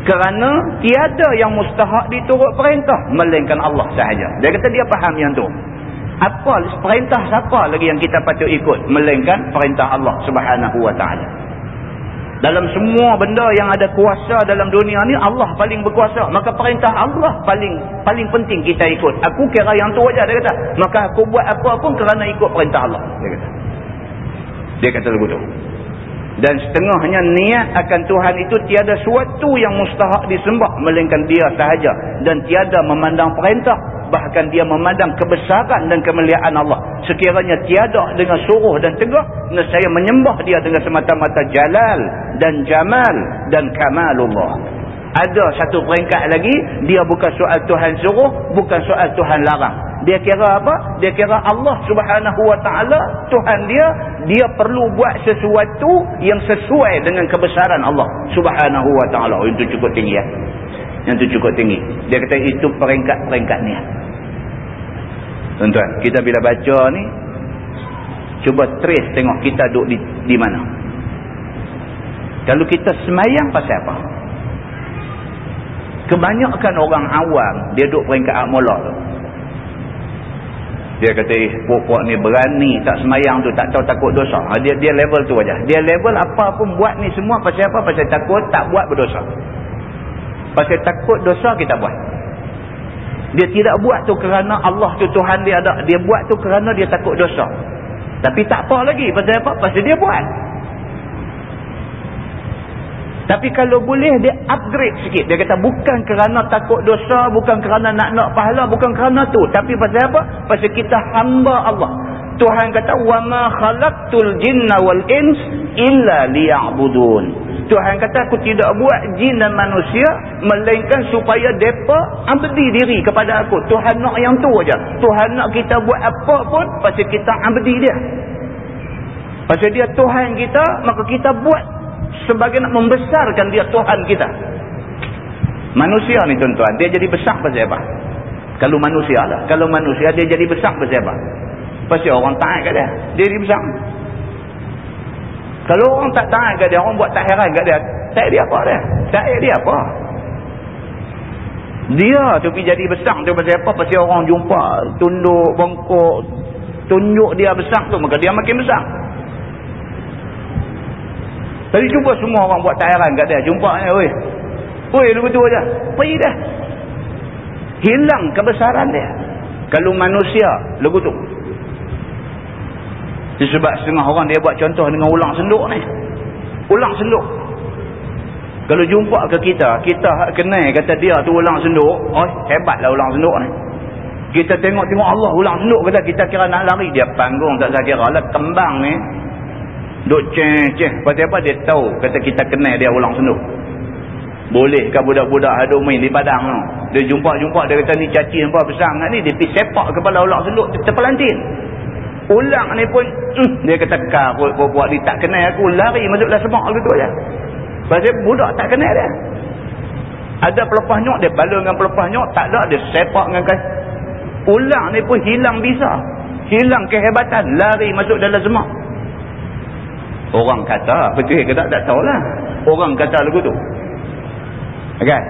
Kerana tiada yang mustahak diturut perintah. Melainkan Allah sahaja. Dia kata dia faham yang tu. Apa perintah siapa lagi yang kita patut ikut. Melainkan perintah Allah subhanahu wa ta'ala. Dalam semua benda yang ada kuasa dalam dunia ni Allah paling berkuasa. Maka perintah Allah paling paling penting kita ikut. Aku kira yang tu aja dia kata. Maka aku buat apa pun kerana ikut perintah Allah. Dia kata. Dia kata begitu. Dan setengahnya niat akan Tuhan itu tiada suatu yang mustahak disembah melainkan dia sahaja. Dan tiada memandang perintah bahkan dia memandang kebesaran dan kemuliaan Allah. Sekiranya tiada dengan suruh dan tegah saya menyembah dia dengan semata-mata jalal dan jamal dan kamalullah ada satu peringkat lagi dia bukan soal Tuhan suruh bukan soal Tuhan larang dia kira apa? Dia kira Allah subhanahu wa ta'ala Tuhan dia, dia perlu buat sesuatu yang sesuai dengan kebesaran Allah subhanahu wa ta'ala. Oh, itu cukup tinggi ya. Yang itu cukup tinggi. Dia kata itu peringkat-peringkat ni. Tuan-tuan, kita bila baca ni, cuba trace tengok kita duduk di, di mana. Kalau kita semayang pasal apa? Kebanyakan orang awam, dia duduk peringkat akmolah tu. Dia kata, eh, puak-puak ni berani tak semayang tu, tak tahu takut dosa. Ha, dia dia level tu aja. Dia level apa pun buat ni semua pasal apa? Pasal takut tak buat berdosa. Pasal takut dosa kita buat. Dia tidak buat tu kerana Allah tu Tuhan dia ada. Dia buat tu kerana dia takut dosa. Tapi tak apa lagi. Pasal apa? Pasal dia buat. Tapi kalau boleh dia upgrade sikit. Dia kata bukan kerana takut dosa, bukan kerana nak nak pahala, bukan kerana tu. Tapi pasal apa? Pasal kita hamba Allah. Tuhan kata wa ma khalaqtul jinna wal ins illa liya'budun. Tuhan kata aku tidak buat jin dan manusia melainkan supaya depa abdi diri kepada aku. Tuhan nak yang tu aja. Tuhan nak kita buat apa pun pasal kita abdi dia. Pasal dia Tuhan kita, maka kita buat sebagai nak membesarkan dia Tuhan kita. Manusia ni tuan-tuan, dia jadi besar pasal apa? Kalau manusia lah. Kalau manusia dia jadi besar pasal apa? Pasal orang taat kat dia. Dia jadi besar. Kalau orang tak taat kat dia, orang buat tak heran kat dia. Tak dia apa dia? Tak dia apa? Dia tu pergi jadi besar tu pasal apa? Pasal orang jumpa, tunduk, bongkok, tunjuk dia besar tu, maka dia makin besar. Tadi jumpa semua orang buat tayaran kat dia. Jumpa ni, oi. Oi, lu betul aja. Pergi dah. Hilang kebesaran dia. Kalau manusia, lagu tu. Sebab setengah orang dia buat contoh dengan ulang senduk ni. Ulang senduk. Kalau jumpa ke kita, kita kenal kata dia tu ulang senduk. Oh, hebatlah ulang senduk ni. Kita tengok-tengok Allah ulang senduk kata kita kira nak lari. Dia panggung tak saya kira lah. Kembang ni Duk ceh-ceh. Pasal apa dia tahu. Kata kita kenal dia ulang senduk. Bolehkah budak-budak ada main di padang tu. Dia jumpa-jumpa. Dia kata ni caci nampak besar ni. Dia pergi sepak kepala ulang senduk. Terpelantin. Ulang ni pun. Uh, dia kata karut buat dia tak kenal aku. Lari masuklah semak gitu aja. Pasal budak tak kenal dia. Ada pelepah nyok. Dia bala dengan pelepah nyok. Tak ada. Dia sepak dengan kas. Ulang ni pun hilang bisa. Hilang kehebatan. Lari masuk dalam semak. Orang kata, betul ke tak? Tak tahulah. Orang kata lagu tu. Okay.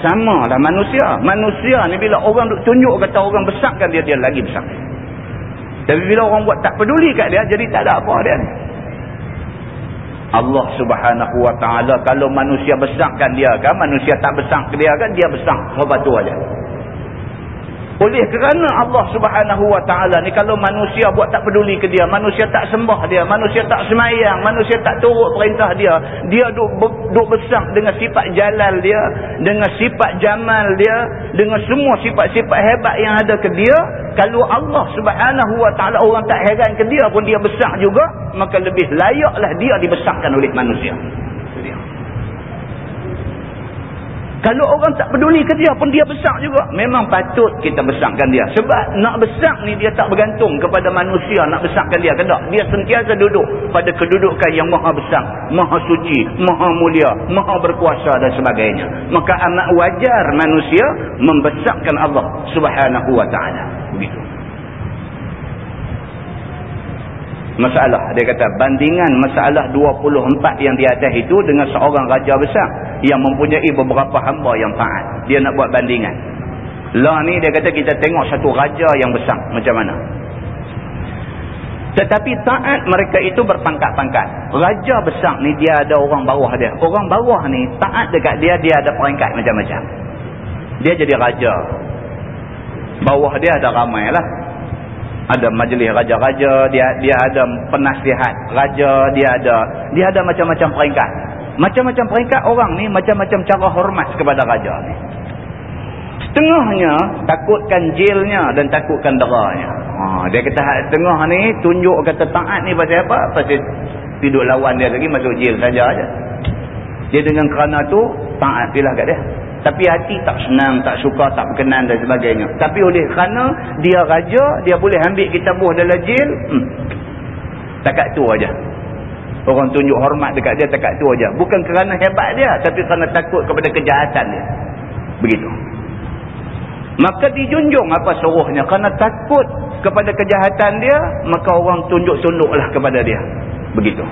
Sama lah manusia. Manusia ni bila orang tunjuk kata orang besarkan dia, dia lagi besar. Tapi bila orang buat tak peduli kat dia, jadi tak ada apa dia. Allah subhanahu wa ta'ala kalau manusia besarkan dia kan, manusia tak besar dia kan, dia besar. Sebab tu aja. Oleh kerana Allah subhanahu wa ta'ala ni kalau manusia buat tak peduli ke dia, manusia tak sembah dia, manusia tak semayang, manusia tak turut perintah dia, dia duk, duk besar dengan sifat jalal dia, dengan sifat jamal dia, dengan semua sifat-sifat hebat yang ada ke dia, kalau Allah subhanahu wa ta'ala orang tak heran ke dia pun dia besar juga, maka lebih layaklah dia dibesarkan oleh manusia. Kalau orang tak peduli ke dia pun dia besar juga. Memang patut kita besarkan dia. Sebab nak besar ni dia tak bergantung kepada manusia nak besarkan dia. Kedak. Dia sentiasa duduk pada kedudukan yang maha besar. Maha suci. Maha mulia. Maha berkuasa dan sebagainya. Maka amat wajar manusia membesarkan Allah subhanahu wa ta'ala. Begitu. Masalah. Dia kata bandingan masalah 24 yang di atas itu dengan seorang raja besar yang mempunyai beberapa hamba yang taat. Dia nak buat bandingan. Lah ni dia kata kita tengok satu raja yang besar. Macam mana? Tetapi taat mereka itu berpangkat-pangkat. Raja besar ni dia ada orang bawah dia. Orang bawah ni taat dekat dia, dia ada peringkat macam-macam. Dia jadi raja. Bawah dia ada ramai lah. ada majlis raja-raja dia dia ada penasihat raja dia ada dia ada macam-macam peringkat macam-macam peringkat orang ni macam-macam cara hormat kepada raja ni setengahnya takutkan jilnya dan takutkan deranya ha, dia kata setengah ni tunjuk kata taat ni pasal apa pasal tidur lawan dia lagi masuk jil saja aja dia dengan kerana tu taat pilah kat dia tapi hati tak senang, tak suka, tak berkenan dan sebagainya. Tapi oleh kerana dia raja, dia boleh ambil kita buah dalam jil, hmm. takat tu aja. Orang tunjuk hormat dekat dia takat tu aja. Bukan kerana hebat dia, tapi kerana takut kepada kejahatan dia. Begitu. Maka dijunjung apa suruhnya. Kerana takut kepada kejahatan dia, maka orang tunjuk-tunduklah kepada dia. Begitu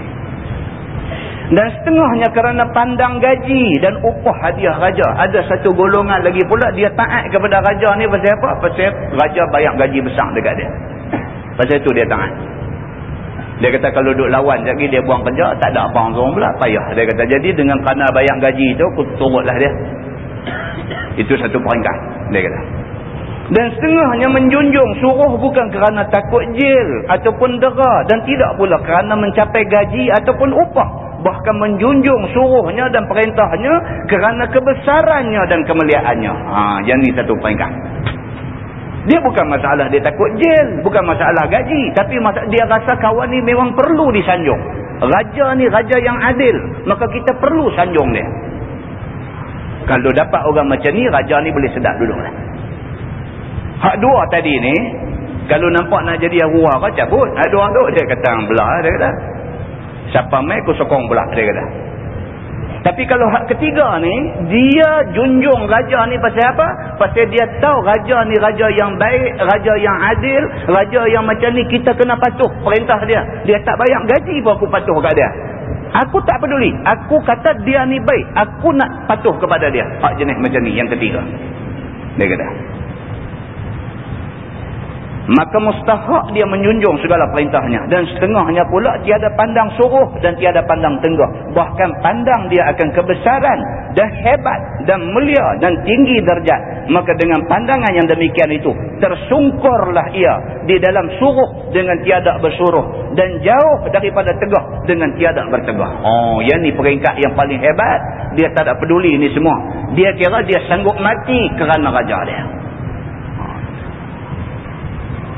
dan setengahnya kerana pandang gaji dan upah hadiah raja ada satu golongan lagi pula dia taat kepada raja ni pasal apa? pasal raja bayar gaji besar dekat dia pasal itu dia taat dia kata kalau duduk lawan lagi dia buang kerja tak ada apa orang pula payah dia kata jadi dengan kerana bayar gaji tu aku turutlah dia *coughs* itu satu peringkat dia kata dan setengahnya menjunjung suruh bukan kerana takut jil ataupun dera dan tidak pula kerana mencapai gaji ataupun upah bahkan menjunjung suruhnya dan perintahnya kerana kebesarannya dan kemuliaannya. Ha, yang ni satu peringkat. Dia bukan masalah dia takut jil, bukan masalah gaji, tapi masalah dia rasa kawan ni memang perlu disanjung. Raja ni raja yang adil, maka kita perlu sanjung dia. Kalau dapat orang macam ni, raja ni boleh sedap dulu lah. Hak dua tadi ni, kalau nampak nak jadi arwah kau cabut. Hak dua tu, dia kata belah, dia kata. Siapa mai aku sokong pula dia kata. Tapi kalau hak ketiga ni, dia junjung raja ni pasal apa? Pasal dia tahu raja ni raja yang baik, raja yang adil, raja yang macam ni kita kena patuh perintah dia. Dia tak bayar gaji pun aku patuh kat dia. Aku tak peduli. Aku kata dia ni baik. Aku nak patuh kepada dia. Hak jenis macam ni yang ketiga. Dia kata maka mustahak dia menjunjung segala perintahnya. Dan setengahnya pula tiada pandang suruh dan tiada pandang tenggah. Bahkan pandang dia akan kebesaran dan hebat dan mulia dan tinggi derajat maka dengan pandangan yang demikian itu tersungkurlah ia di dalam suruh dengan tiada bersuruh. Dan jauh daripada tegah dengan tiada bertegah. Oh yang ni peringkat yang paling hebat. Dia tak ada peduli ini semua. Dia kira dia sanggup mati kerana raja dia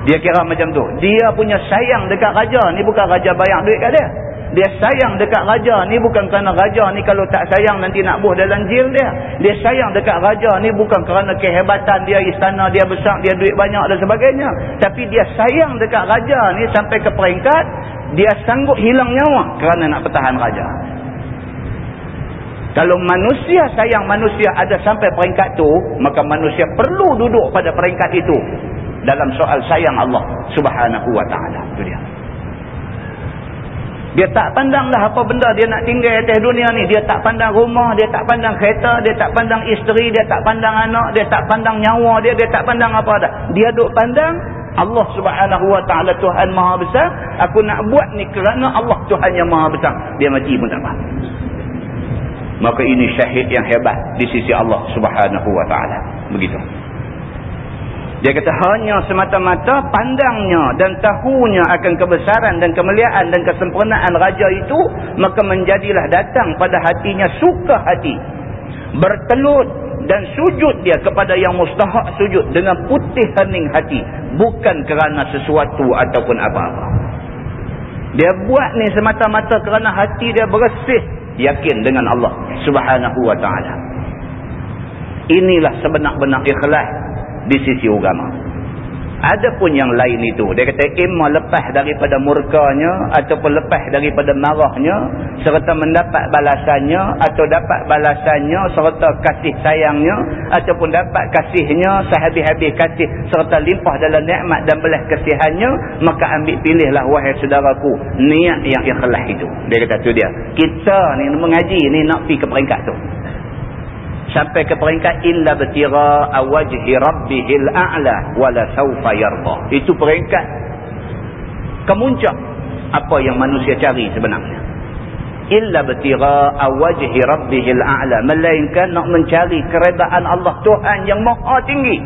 dia kira macam tu. Dia punya sayang dekat raja ni bukan raja bayar duit kat dia. Dia sayang dekat raja ni bukan kerana raja ni kalau tak sayang nanti nak buh dalam jil dia. Dia sayang dekat raja ni bukan kerana kehebatan dia, istana dia besar, dia duit banyak dan sebagainya. Tapi dia sayang dekat raja ni sampai ke peringkat dia sanggup hilang nyawa kerana nak pertahan raja. Kalau manusia sayang manusia ada sampai peringkat tu, maka manusia perlu duduk pada peringkat itu dalam soal sayang Allah subhanahu wa ta'ala. Itu dia. Dia tak pandang dah apa benda dia nak tinggal atas dunia ni. Dia tak pandang rumah dia tak pandang kereta dia tak pandang isteri dia tak pandang anak dia tak pandang nyawa dia dia tak pandang apa dah. Dia duk pandang Allah subhanahu wa ta'ala Tuhan maha besar. Aku nak buat ni kerana Allah Tuhan yang maha besar. Dia mati pun tak apa. Maka ini syahid yang hebat di sisi Allah subhanahu wa ta'ala. Begitu dia kata hanya semata-mata pandangnya dan tahunya akan kebesaran dan kemuliaan dan kesempurnaan raja itu maka menjadilah datang pada hatinya suka hati. Bertelut dan sujud dia kepada yang mustahak sujud dengan putih hening hati bukan kerana sesuatu ataupun apa-apa. Dia buat ni semata-mata kerana hati dia bersih yakin dengan Allah subhanahu wa ta'ala. Inilah sebenar-benar ikhlas di sisi agama. Ada pun yang lain itu. Dia kata imma lepas daripada murkanya ataupun lepas daripada marahnya serta mendapat balasannya atau dapat balasannya serta kasih sayangnya ataupun dapat kasihnya sehabis-habis kasih serta limpah dalam nikmat dan belas kasihannya maka ambil pilihlah wahai saudaraku niat yang ikhlas itu. Dia kata tu dia. Kita ni mengaji ni nak pergi ke peringkat tu sampai ke peringkat illa betira awajhi rabbihil a'la wala sawfa yarda. Itu peringkat kemuncak apa yang manusia cari sebenarnya. Illa betira awajhi rabbihil a'la melainkan nak mencari keredaan Allah Tuhan yang maha tinggi.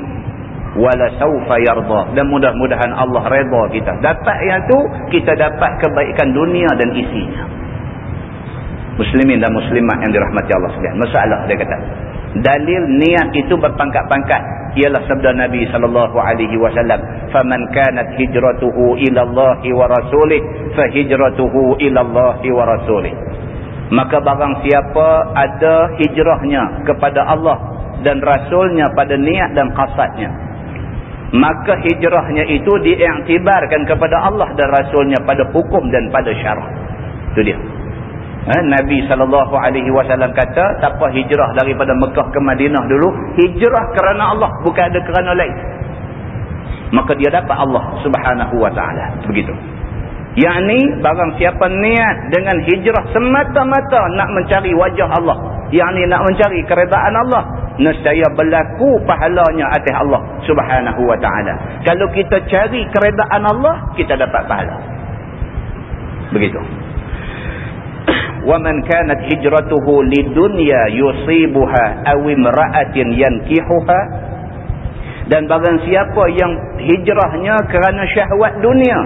Wala saufa yarda. Dan mudah-mudahan Allah redha kita. Dapat yang tu kita dapat kebaikan dunia dan isinya. Muslimin dan muslimat yang dirahmati Allah sekalian. Masalah dia kata dalil niat itu berpangkat-pangkat. Ialah sabda Nabi sallallahu alaihi wasallam faman kanat hijratuhu ila Allah wa rasulih fa hijratuhu ila Allah wa rasulih. Maka barang siapa ada hijrahnya kepada Allah dan rasulnya pada niat dan qasadnya maka hijrahnya itu diiktibarkan kepada Allah dan Rasulnya pada hukum dan pada syarat itu dia ha? Nabi SAW kata siapa hijrah daripada Mekah ke Madinah dulu hijrah kerana Allah bukan ada kerana lain. Maka dia dapat Allah subhanahu wa ta'ala. Begitu. Yakni barang siapa niat dengan hijrah semata-mata nak mencari wajah Allah yakni nak mencari keredaan Allah nescaya berlaku pahalanya atas Allah subhanahu wa ta'ala. Kalau kita cari keredaan Allah kita dapat pahala. Begitu وَمَنْ كَانَتْ هِجْرَتُهُ لِدُنْيَا يُصِيبُهَا أَوْ مْرَأَةٍ يَنْكِحُهَا dan barang siapa yang hijrahnya kerana syahwat dunia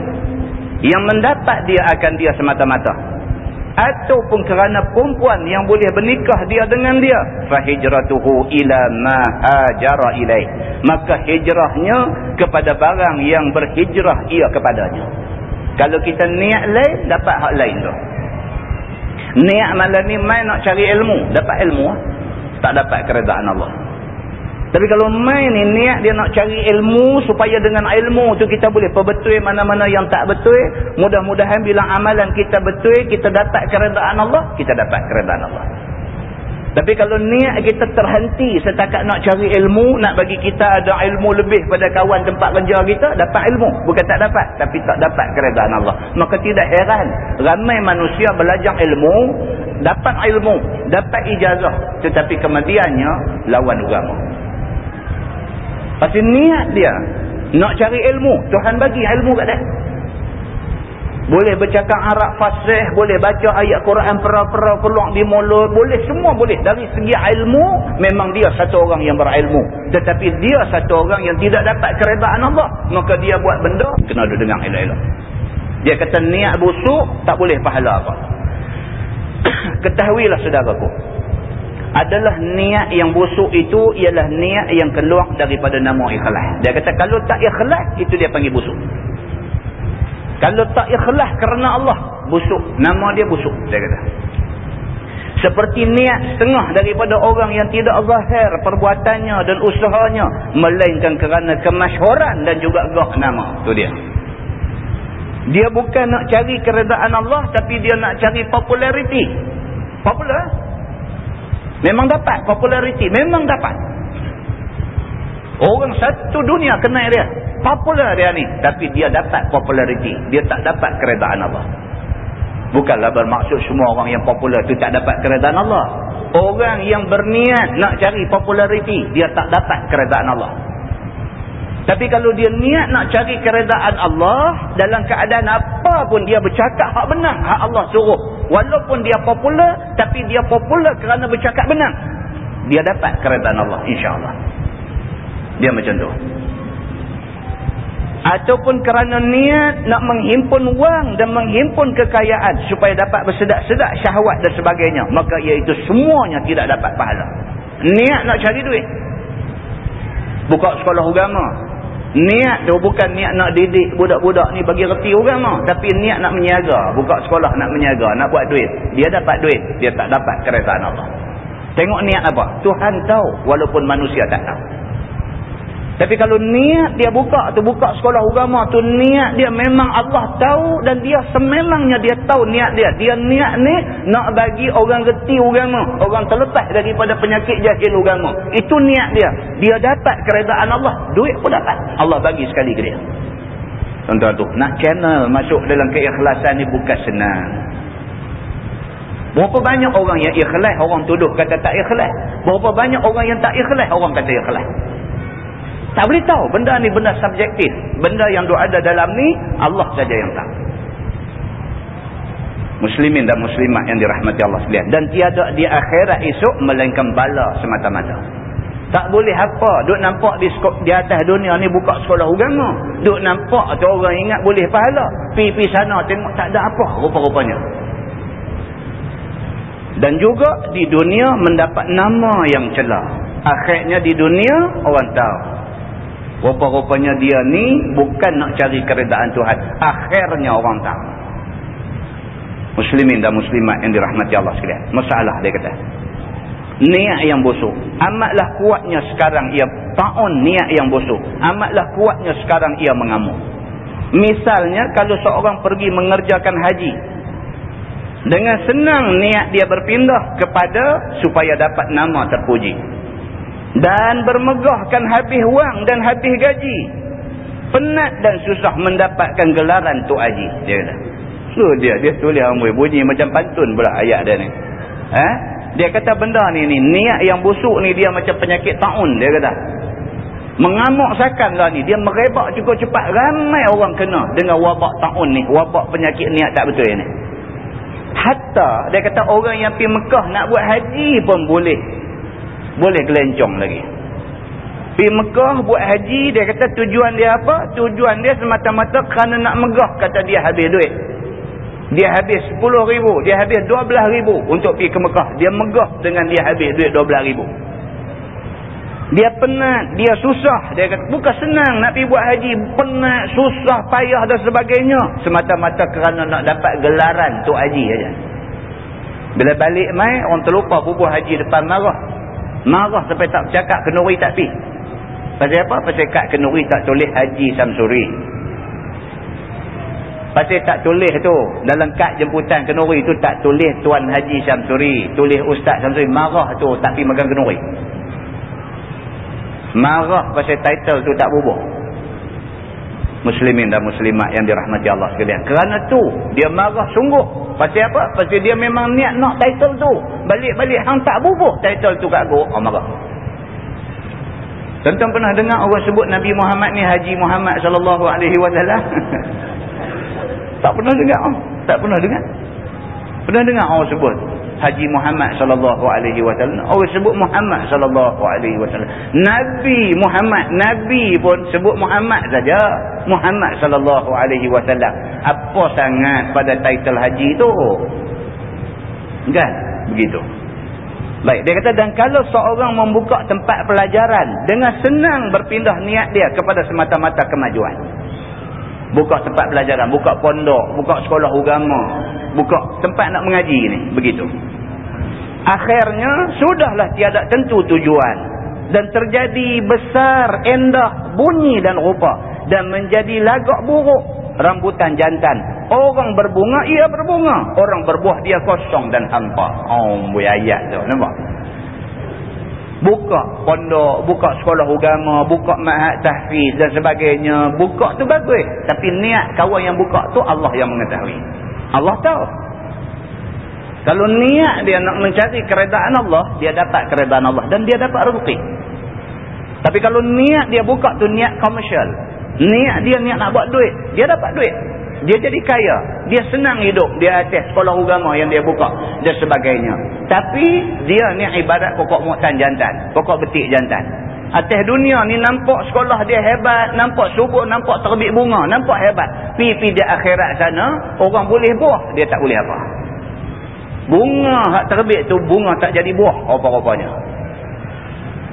yang mendapat dia akan dia semata-mata ataupun kerana perempuan yang boleh bernikah dia dengan dia fahijratuhu ila ma hajara ilaih maka hijrahnya kepada barang yang berhijrah ia kepadanya kalau kita niat lain dapat hak lain tu niat malam ni main nak cari ilmu dapat ilmu tak dapat keredaan Allah tapi kalau main ni niat dia nak cari ilmu supaya dengan ilmu tu kita boleh perbetul mana-mana yang tak betul. Mudah-mudahan bila amalan kita betul, kita dapat keredaan Allah, kita dapat keredaan Allah. Tapi kalau niat kita terhenti setakat nak cari ilmu, nak bagi kita ada ilmu lebih pada kawan tempat kerja kita, dapat ilmu. Bukan tak dapat, tapi tak dapat keredaan Allah. Maka tidak heran, ramai manusia belajar ilmu, dapat ilmu, dapat ijazah. Tetapi kemudiannya lawan agama. Pasti niat dia nak cari ilmu. Tuhan bagi ilmu kat dia. Boleh bercakap Arab fasih, boleh baca ayat Quran pera-pera keluar di mulut, boleh semua boleh. Dari segi ilmu memang dia satu orang yang berilmu. Tetapi dia satu orang yang tidak dapat keredaan Allah, maka dia buat benda kena ada dengar elok-elok. Dia kata niat busuk tak boleh pahala apa. *coughs* Ketahuilah saudaraku, adalah niat yang busuk itu ialah niat yang keluar daripada nama ikhlas. Dia kata kalau tak ikhlas itu dia panggil busuk. Kalau tak ikhlas kerana Allah busuk. Nama dia busuk dia kata. Seperti niat setengah daripada orang yang tidak zahir perbuatannya dan usahanya melainkan kerana kemasyhuran dan juga gak nama. tu dia. Dia bukan nak cari keredaan Allah tapi dia nak cari populariti. Popular? Memang dapat populariti. Memang dapat. Orang satu dunia kenal dia. Popular dia ni. Tapi dia dapat populariti. Dia tak dapat keredaan Allah. Bukanlah bermaksud semua orang yang popular tu tak dapat keredaan Allah. Orang yang berniat nak cari populariti. Dia tak dapat keredaan Allah. Tapi kalau dia niat nak cari keredaan Allah, dalam keadaan apa pun dia bercakap hak benar, hak Allah suruh. Walaupun dia popular, tapi dia popular kerana bercakap benar. Dia dapat keredaan Allah, insyaAllah. Dia macam tu. Ataupun kerana niat nak menghimpun wang dan menghimpun kekayaan supaya dapat bersedak-sedak syahwat dan sebagainya. Maka iaitu semuanya tidak dapat pahala. Niat nak cari duit. Buka sekolah agama Niat tu bukan niat nak didik budak-budak ni bagi reti agama. Tapi niat nak menyaga. Buka sekolah nak menyaga. Nak buat duit. Dia dapat duit. Dia tak dapat keretaan Allah. Tengok niat apa? Tuhan tahu. Walaupun manusia tak tahu. Tapi kalau niat dia buka tu buka sekolah agama tu niat dia memang Allah tahu dan dia sememangnya dia tahu niat dia. Dia niat ni nak bagi orang reti agama, orang terlepas daripada penyakit jahil agama. Itu niat dia. Dia dapat keredaan Allah, duit pun dapat. Allah bagi sekali ke dia. Tuan-tuan tu, nak channel masuk dalam keikhlasan ni bukan senang. Berapa banyak orang yang ikhlas, orang tuduh kata tak ikhlas. Berapa banyak orang yang tak ikhlas, orang kata ikhlas. Tak boleh tahu. Benda ni benda subjektif. Benda yang ada dalam ni, Allah saja yang tahu. Muslimin dan muslimat yang dirahmati Allah sekalian. Dan tiada di akhirat esok, melainkan bala semata-mata. Tak boleh apa. Duk nampak di, di atas dunia ni buka sekolah agama. Duk nampak tu orang ingat boleh pahala. Pi-pi sana tengok tak ada apa rupa-rupanya. Dan juga di dunia mendapat nama yang celah. Akhirnya di dunia orang tahu. Rupa-rupanya dia ni bukan nak cari keredaan Tuhan. Akhirnya orang tahu. Muslimin dan muslimat yang dirahmati Allah sekalian. Masalah dia kata niat yang busuk amatlah kuatnya sekarang ia taun niat yang busuk amatlah kuatnya sekarang ia mengamuk misalnya kalau seorang pergi mengerjakan haji dengan senang niat dia berpindah kepada supaya dapat nama terpuji dan bermegahkan habis wang dan habis gaji. Penat dan susah mendapatkan gelaran tu haji. Dia kata so dia dia tulis bunyi macam pantun pula ayat dia ni. Eh dia kata benda ni ni niat yang busuk ni dia macam penyakit taun dia kata. Mengamuk lah ni dia merebak cukup cepat. Ramai orang kena dengan wabak taun ni, wabak penyakit niat tak betul ni. Hatta dia kata orang yang pergi Mekah nak buat haji pun boleh boleh gelencong lagi. Pergi Mekah buat haji dia kata tujuan dia apa? Tujuan dia semata-mata kerana nak megah kata dia habis duit. Dia habis 10 ribu. Dia habis 12 ribu untuk pergi ke Mekah. Dia megah dengan dia habis duit 12 ribu. Dia penat. Dia susah. Dia kata, bukan senang nak pergi buat haji. Penat, susah, payah dan sebagainya. Semata-mata kerana nak dapat gelaran untuk haji saja. Bila balik mai orang terlupa bubuh haji depan marah. Marah sampai tak bercakap, kenuri tak pergi. Pasal apa? Pasal kat kenuri tak tulis haji Samsuri. Pasal tak tulis tu. Dalam kad jemputan kenuri tu tak tulis Tuan Haji Syamsuri. Tulis Ustaz Syamsuri. Marah tu tak pergi megang kenuri. Marah pasal title tu tak bubuh. Muslimin dan muslimat yang dirahmati Allah sekalian. Kerana tu dia marah sungguh. Pasal apa? Pasal dia memang niat nak title tu. Balik-balik hang tak bubuh title tu kat aku. Oh marah. Tentang pernah dengar orang sebut Nabi Muhammad ni Haji Muhammad sallallahu alaihi wasallam. *laughs* Tak pernah dengar. Tak pernah dengar. Pernah dengar orang sebut Haji Muhammad sallallahu alaihi wasallam. Orang sebut Muhammad sallallahu alaihi wasallam. Nabi Muhammad, nabi pun sebut Muhammad saja. Muhammad sallallahu alaihi wasallam. Apa sangat pada title haji tu? Kan? Begitu. Baik, dia kata dan kalau seorang membuka tempat pelajaran dengan senang berpindah niat dia kepada semata-mata kemajuan buka tempat pelajaran, buka pondok, buka sekolah agama, buka tempat nak mengaji ni, begitu. Akhirnya sudahlah tiada tentu tujuan dan terjadi besar endah bunyi dan rupa dan menjadi lagak buruk rambutan jantan. Orang berbunga ia berbunga, orang berbuah dia kosong dan hampa. Oh, buaya tu, nampak? Buka pondok, buka sekolah agama, buka ma'had tahfiz dan sebagainya. Buka tu bagus. Tapi niat kawan yang buka tu Allah yang mengetahui. Allah tahu. Kalau niat dia nak mencari keredaan Allah, dia dapat keredaan Allah dan dia dapat rezeki. Tapi kalau niat dia buka tu niat komersial. Niat dia niat nak buat duit, dia dapat duit dia jadi kaya. Dia senang hidup dia atas sekolah agama yang dia buka dan sebagainya. Tapi dia ni ibadat pokok muatan jantan. Pokok betik jantan. Atas dunia ni nampak sekolah dia hebat nampak subuh nampak terbit bunga nampak hebat. Pi-pi di akhirat sana orang boleh buah dia tak boleh apa. Bunga hak terbit tu bunga tak jadi buah apa-apanya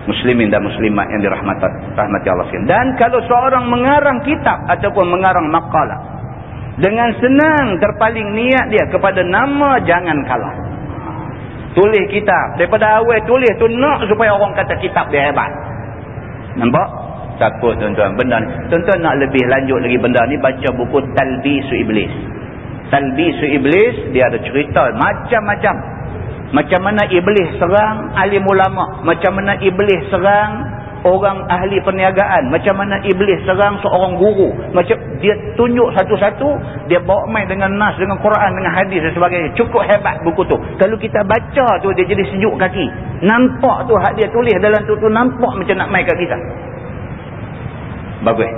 muslimin dan muslimat yang dirahmati rahmati Allah dan kalau seorang mengarang kitab ataupun mengarang makalah dengan senang terpaling niat dia kepada nama jangan kalah. Tulis kitab. Daripada awal tulis tu nak supaya orang kata kitab dia hebat. Nampak? Takut tuan-tuan? Benda ni. Tuan-tuan nak lebih lanjut lagi benda ni baca buku Talbisu Iblis. Talbisu Iblis dia ada cerita macam-macam. Macam mana Iblis serang alim ulama. Macam mana Iblis serang orang ahli perniagaan. Macam mana iblis serang seorang guru. Macam dia tunjuk satu-satu dia bawa main dengan nas dengan Quran dengan hadis dan sebagainya. Cukup hebat buku tu. Kalau kita baca tu dia jadi sejuk kaki. Nampak tu hak dia tulis dalam tu tu nampak macam nak main kat kita. Bagus.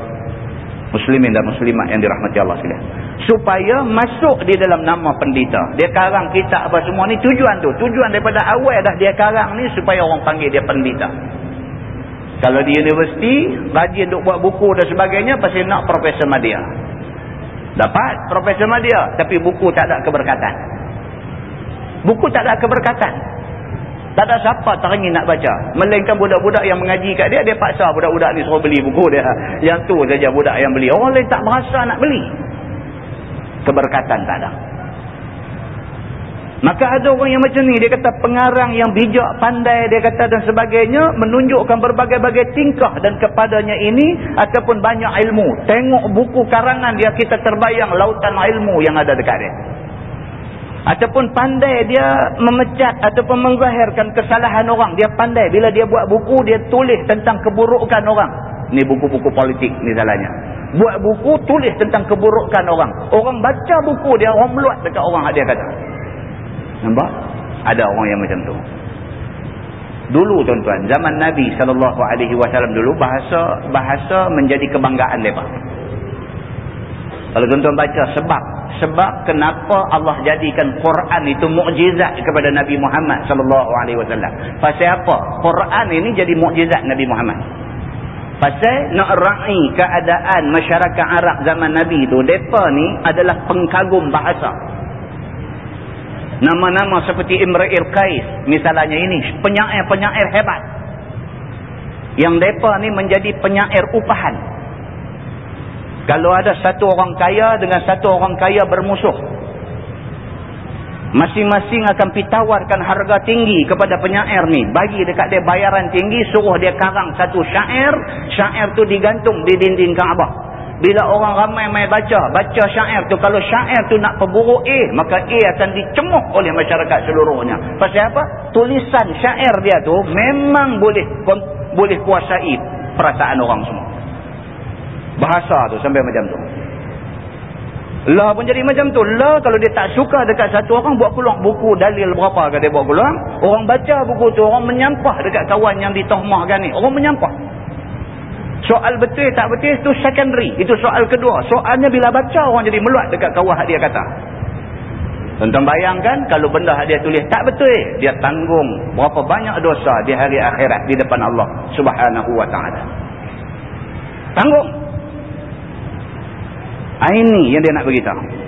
Muslimin dan muslimat yang dirahmati Allah sekalian. Supaya masuk di dalam nama pendeta. Dia karang kitab apa semua ni tujuan tu. Tujuan daripada awal dah dia karang ni supaya orang panggil dia pendeta Kalau di universiti, rajin duk buat buku dan sebagainya, pasti nak Profesor Madya. Dapat Profesor Madya, tapi buku tak ada keberkatan. Buku tak ada keberkatan. Tak ada siapa teringin nak baca. Melainkan budak-budak yang mengaji kat dia, dia paksa budak-budak ni suruh beli buku dia. Yang tu saja budak yang beli. Orang lain tak berasa nak beli. Keberkatan tak ada. Maka ada orang yang macam ni, dia kata pengarang yang bijak, pandai, dia kata dan sebagainya, menunjukkan berbagai-bagai tingkah dan kepadanya ini, ataupun banyak ilmu. Tengok buku karangan dia, kita terbayang lautan ilmu yang ada dekat dia. Ataupun pandai dia memecat ataupun mengzahirkan kesalahan orang. Dia pandai, bila dia buat buku, dia tulis tentang keburukan orang. Ni buku-buku politik ni salahnya. Buat buku, tulis tentang keburukan orang. Orang baca buku dia, orang meluat dekat orang, dia kata. Nampak? Ada orang yang macam tu. Dulu tuan-tuan, zaman Nabi SAW dulu, bahasa bahasa menjadi kebanggaan mereka. Kalau tuan-tuan baca sebab, sebab kenapa Allah jadikan Quran itu mukjizat kepada Nabi Muhammad SAW. Pasal apa? Quran ini jadi mukjizat Nabi Muhammad. Pasal nak ra'i keadaan masyarakat Arab zaman Nabi itu, mereka ni adalah pengkagum bahasa. Nama-nama seperti Imra'il Qais. Misalnya ini. Penyair-penyair hebat. Yang mereka ni menjadi penyair upahan. Kalau ada satu orang kaya dengan satu orang kaya bermusuh. Masing-masing akan pitawarkan harga tinggi kepada penyair ni. Bagi dekat dia bayaran tinggi. Suruh dia karang satu syair. Syair tu digantung di dinding Kaabah. Bila orang ramai mai baca, baca syair tu. Kalau syair tu nak perburu A, maka A akan dicemuh oleh masyarakat seluruhnya. Pasal apa? Tulisan syair dia tu memang boleh boleh kuasai perasaan orang semua. Bahasa tu sampai macam tu. Lah pun jadi macam tu. Lah kalau dia tak suka dekat satu orang buat keluar buku dalil berapa kan dia buat keluar. Orang baca buku tu, orang menyampah dekat kawan yang ditohmahkan ni. Orang menyampah. Soal betul tak betul itu secondary. Itu soal kedua. Soalnya bila baca orang jadi meluat dekat kawah dia kata. Tentang bayangkan kalau benda dia tulis tak betul. Dia tanggung berapa banyak dosa di hari akhirat di depan Allah subhanahu wa ta'ala. Tanggung. Ini yang dia nak beritahu.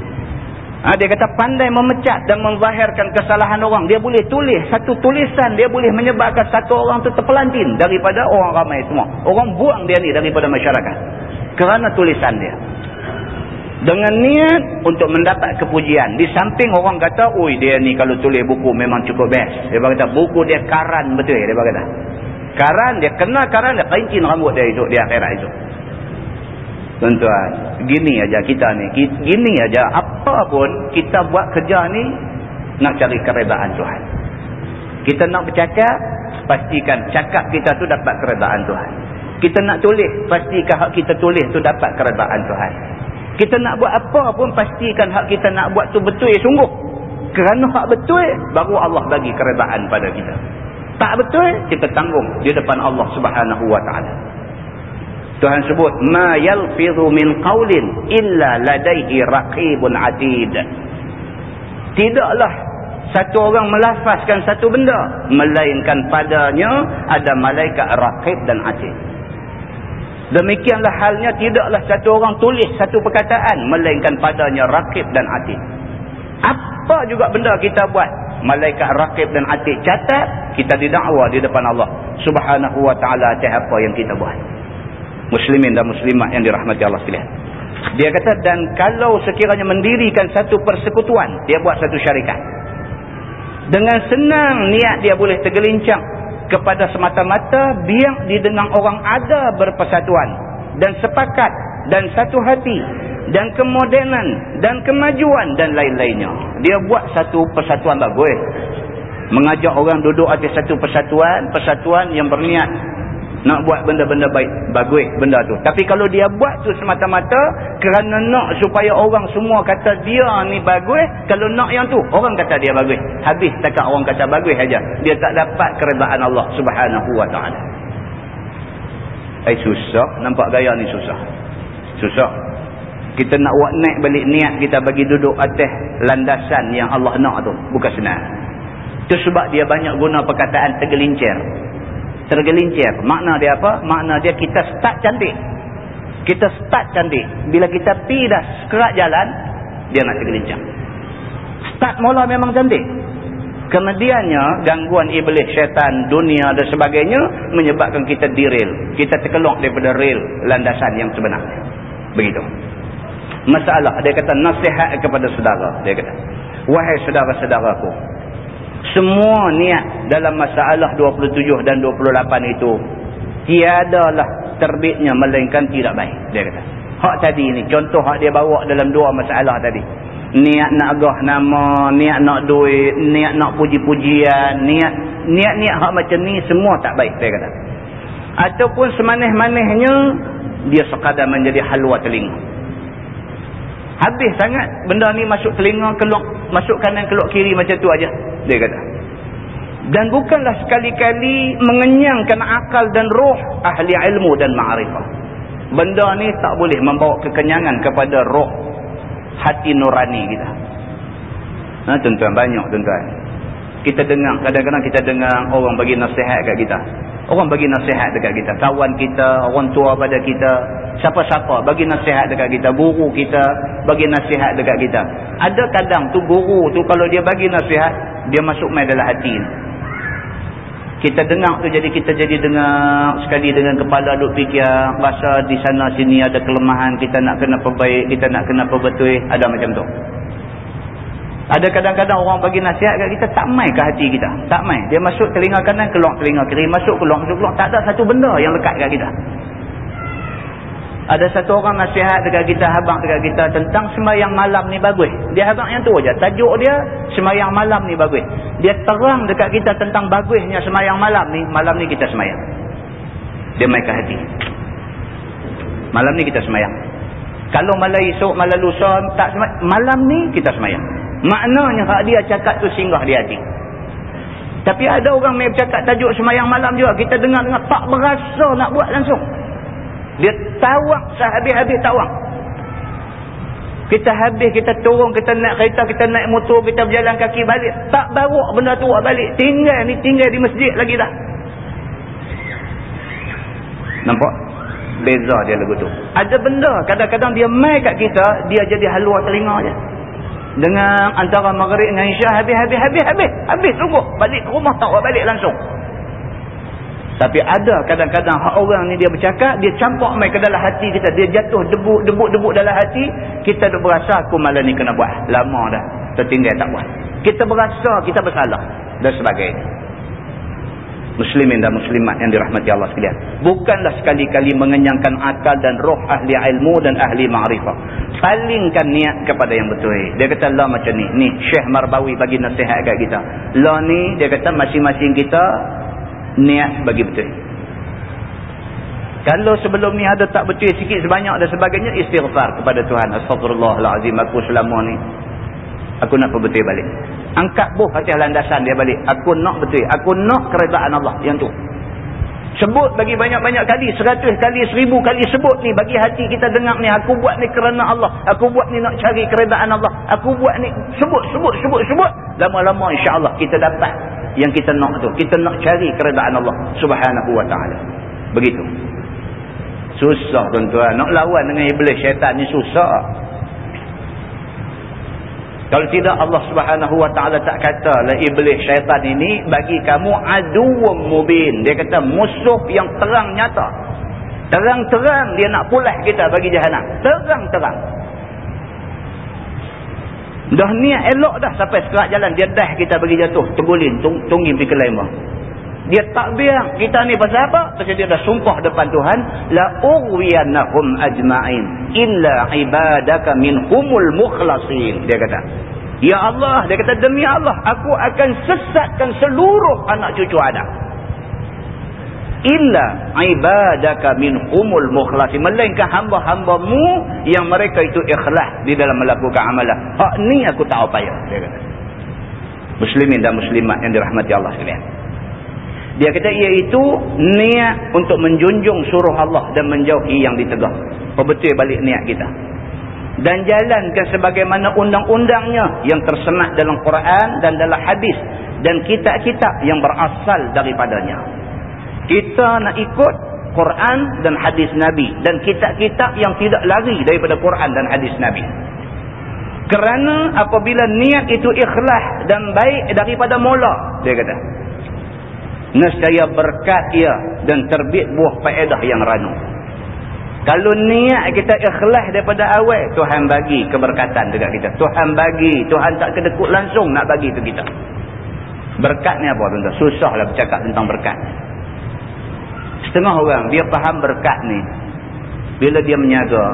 Ha, dia kata pandai memecat dan menzahirkan kesalahan orang. Dia boleh tulis satu tulisan. Dia boleh menyebabkan satu orang itu terpelantin daripada orang ramai semua. Orang buang dia ni daripada masyarakat. Kerana tulisan dia. Dengan niat untuk mendapat kepujian. Di samping orang kata, oi dia ni kalau tulis buku memang cukup best. Dia kata, buku dia karan betul. Dia kata. Karan, dia kena karan, dia kaincin rambut dia itu, di akhirat itu. Tuan-tuan, gini aja kita ni. Gini aja apa pun kita buat kerja ni nak cari keredaan Tuhan. Kita nak bercakap, pastikan cakap kita tu dapat keredaan Tuhan. Kita nak tulis, pastikan hak kita tulis tu dapat keredaan Tuhan. Kita nak buat apa pun pastikan hak kita nak buat tu betul sungguh. Kerana hak betul baru Allah bagi keredaan pada kita. Tak betul kita tanggung di depan Allah Subhanahu wa taala. Tuhan sebut ma yalfidhu min qaulin illa ladaihi raqibun atid. Tidaklah satu orang melafazkan satu benda melainkan padanya ada malaikat raqib dan atid. Demikianlah halnya tidaklah satu orang tulis satu perkataan melainkan padanya raqib dan atid. Apa juga benda kita buat malaikat raqib dan atid catat kita didakwa di depan Allah Subhanahu wa taala apa yang kita buat muslimin dan muslimat yang dirahmati Allah sekalian. Dia kata dan kalau sekiranya mendirikan satu persekutuan, dia buat satu syarikat. Dengan senang niat dia boleh tergelincang kepada semata-mata biar didengar orang ada berpersatuan dan sepakat dan satu hati dan kemodenan dan kemajuan dan lain-lainnya. Dia buat satu persatuan bagus. Mengajak orang duduk atas satu persatuan, persatuan yang berniat nak buat benda-benda baik bagus benda tu. Tapi kalau dia buat tu semata-mata kerana nak supaya orang semua kata dia ni bagus kalau nak yang tu orang kata dia bagus. Habis takat orang kata bagus saja dia tak dapat keredaan Allah subhanahu wa ta'ala. Eh susah. Nampak gaya ni susah. Susah. Kita nak buat naik balik niat kita bagi duduk atas landasan yang Allah nak tu. Bukan senang. Itu sebab dia banyak guna perkataan tergelincir tergelincir. Makna dia apa? Makna dia kita start cantik. Kita start cantik. Bila kita pi dah sekerat jalan dia nak tergelincir. Start mula memang cantik. Kemudiannya gangguan iblis syaitan dunia dan sebagainya menyebabkan kita derail. Kita terkelok daripada rail landasan yang sebenarnya. Begitu. Masalah dia kata nasihat kepada saudara. Dia kata wahai saudara-saudaraku semua niat dalam masalah 27 dan 28 itu tiadalah terbitnya melainkan tidak baik dia kata. Hak tadi ni contoh hak dia bawa dalam dua masalah tadi. Niat nak agah nama niat nak duit niat nak puji-pujian niat niat-niat hak macam ni semua tak baik dia kata. Ataupun semanih-manihnya dia sekadar menjadi halwa telinga habis sangat benda ni masuk telinga keluar masuk kanan keluar kiri macam tu aja. Dia kata. Dan bukanlah sekali-kali mengenyangkan akal dan roh ahli ilmu dan ma'rifah. Benda ni tak boleh membawa kekenyangan kepada roh hati nurani kita. Ha, tuan-tuan banyak tuan-tuan. Kita dengar kadang-kadang kita dengar orang bagi nasihat kat kita orang bagi nasihat dekat kita. Kawan kita orang tua pada kita. Siapa-siapa bagi nasihat dekat kita. Guru kita bagi nasihat dekat kita. Ada kadang tu guru tu kalau dia bagi nasihat dia masuk main dalam hati. Kita dengar tu jadi kita jadi dengar sekali dengan kepala duk fikir bahasa di sana sini ada kelemahan kita nak kena perbaik kita nak kena perbetul. Ada macam tu ada kadang-kadang orang bagi nasihat kat kita tak main ke hati kita tak main dia masuk telinga kanan keluar telinga kiri masuk keluar masuk keluar tak ada satu benda yang lekat kat kita ada satu orang nasihat dekat kita, habang dekat kita tentang semayang malam ni bagus. Dia habang yang tu aja. Tajuk dia semayang malam ni bagus. Dia terang dekat kita tentang bagusnya semayang malam ni. Malam ni kita semayang. Dia main ke hati. Malam ni kita semayang. Kalau malam esok, malam lusa, tak semayang. Malam ni kita semayang. Maknanya hak dia cakap tu singgah di hati. Tapi ada orang main bercakap tajuk semayang malam juga. Kita dengar-dengar tak berasa nak buat langsung. Dia tawak sehabis-habis tawak. Kita habis, kita turun, kita naik kereta, kita naik motor, kita berjalan kaki balik. Tak bawa benda tu balik. Tinggal ni, tinggal di masjid lagi dah. Nampak? Beza dia lagu tu. Ada benda, kadang-kadang dia main kat kita, dia jadi halua telinga je. Dengan antara maghrib dengan isyak, habis, habis, habis, habis. Habis, tunggu. Balik ke rumah, tak balik langsung. Tapi ada kadang-kadang orang ni dia bercakap, dia campak mai ke dalam hati kita. Dia jatuh debuk-debuk-debuk dalam hati. Kita dah berasa aku malam ni kena buat. Lama dah. Tertinggal tak buat. Kita berasa kita bersalah. Dan sebagainya. Muslimin dan muslimat yang dirahmati Allah sekalian. Bukanlah sekali-kali mengenyangkan akal dan roh ahli ilmu dan ahli ma'rifah. Palingkan niat kepada yang betul. Dia kata lah macam ni. Ni Syekh Marbawi bagi nasihat kat kita. Lah ni dia kata masing-masing kita niat bagi betul. Kalau sebelum ni ada tak betul sikit sebanyak dan sebagainya, istighfar kepada Tuhan. Astagfirullahaladzim, aku selama ni. Aku nak perbetul balik. Angkat buh hati landasan dia balik. Aku nak betul. Aku nak keredaan Allah. Yang tu. Sebut bagi banyak-banyak kali. Seratus kali, seribu kali sebut ni. Bagi hati kita dengar ni. Aku buat ni kerana Allah. Aku buat ni nak cari keredaan Allah. Aku buat ni. Sebut, sebut, sebut, sebut. Lama-lama insyaAllah kita dapat yang kita nak tu. Kita nak cari keredaan Allah subhanahu wa ta'ala. Begitu. Susah tuan-tuan. Nak lawan dengan iblis syaitan ni susah. Kalau tidak Allah subhanahu wa ta'ala tak kata lah iblis syaitan ini bagi kamu aduwam mubin. Dia kata musuh yang terang nyata. Terang-terang dia nak pulah kita bagi jahanam. Terang-terang. Dah niat elok dah sampai sekerat jalan. Dia dah kita bagi jatuh. Tergulin. Tung, tunggin pergi ke laimah. Dia tak biar kita ni pasal apa? Pasal dia dah sumpah depan Tuhan. La urwiyanahum ajma'in. Illa ibadaka minhumul mukhlasin. Dia kata. Ya Allah. Dia kata demi Allah. Aku akan sesatkan seluruh anak cucu Adam illa ibadaka minhumul mukhlasin melainkan hamba-hambamu yang mereka itu ikhlas di dalam melakukan amalan hak ni aku tak apa payah dia kata muslimin dan muslimat yang dirahmati Allah sekalian dia kata iaitu niat untuk menjunjung suruh Allah dan menjauhi yang ditegah perbetul balik niat kita dan jalankan sebagaimana undang-undangnya yang tersemat dalam Quran dan dalam hadis dan kitab-kitab yang berasal daripadanya Kita nak ikut Quran dan hadis Nabi. Dan kitab-kitab yang tidak lari daripada Quran dan hadis Nabi. Kerana apabila niat itu ikhlas dan baik daripada mula. Dia kata. Nescaya berkat ia dan terbit buah faedah yang ranu. Kalau niat kita ikhlas daripada awal. Tuhan bagi keberkatan dekat kita. Tuhan bagi. Tuhan tak kedekut langsung nak bagi ke kita. Berkat ni apa tuan-tuan? Susahlah bercakap tentang berkat. Setengah orang dia faham berkat ni. Bila dia menyaga.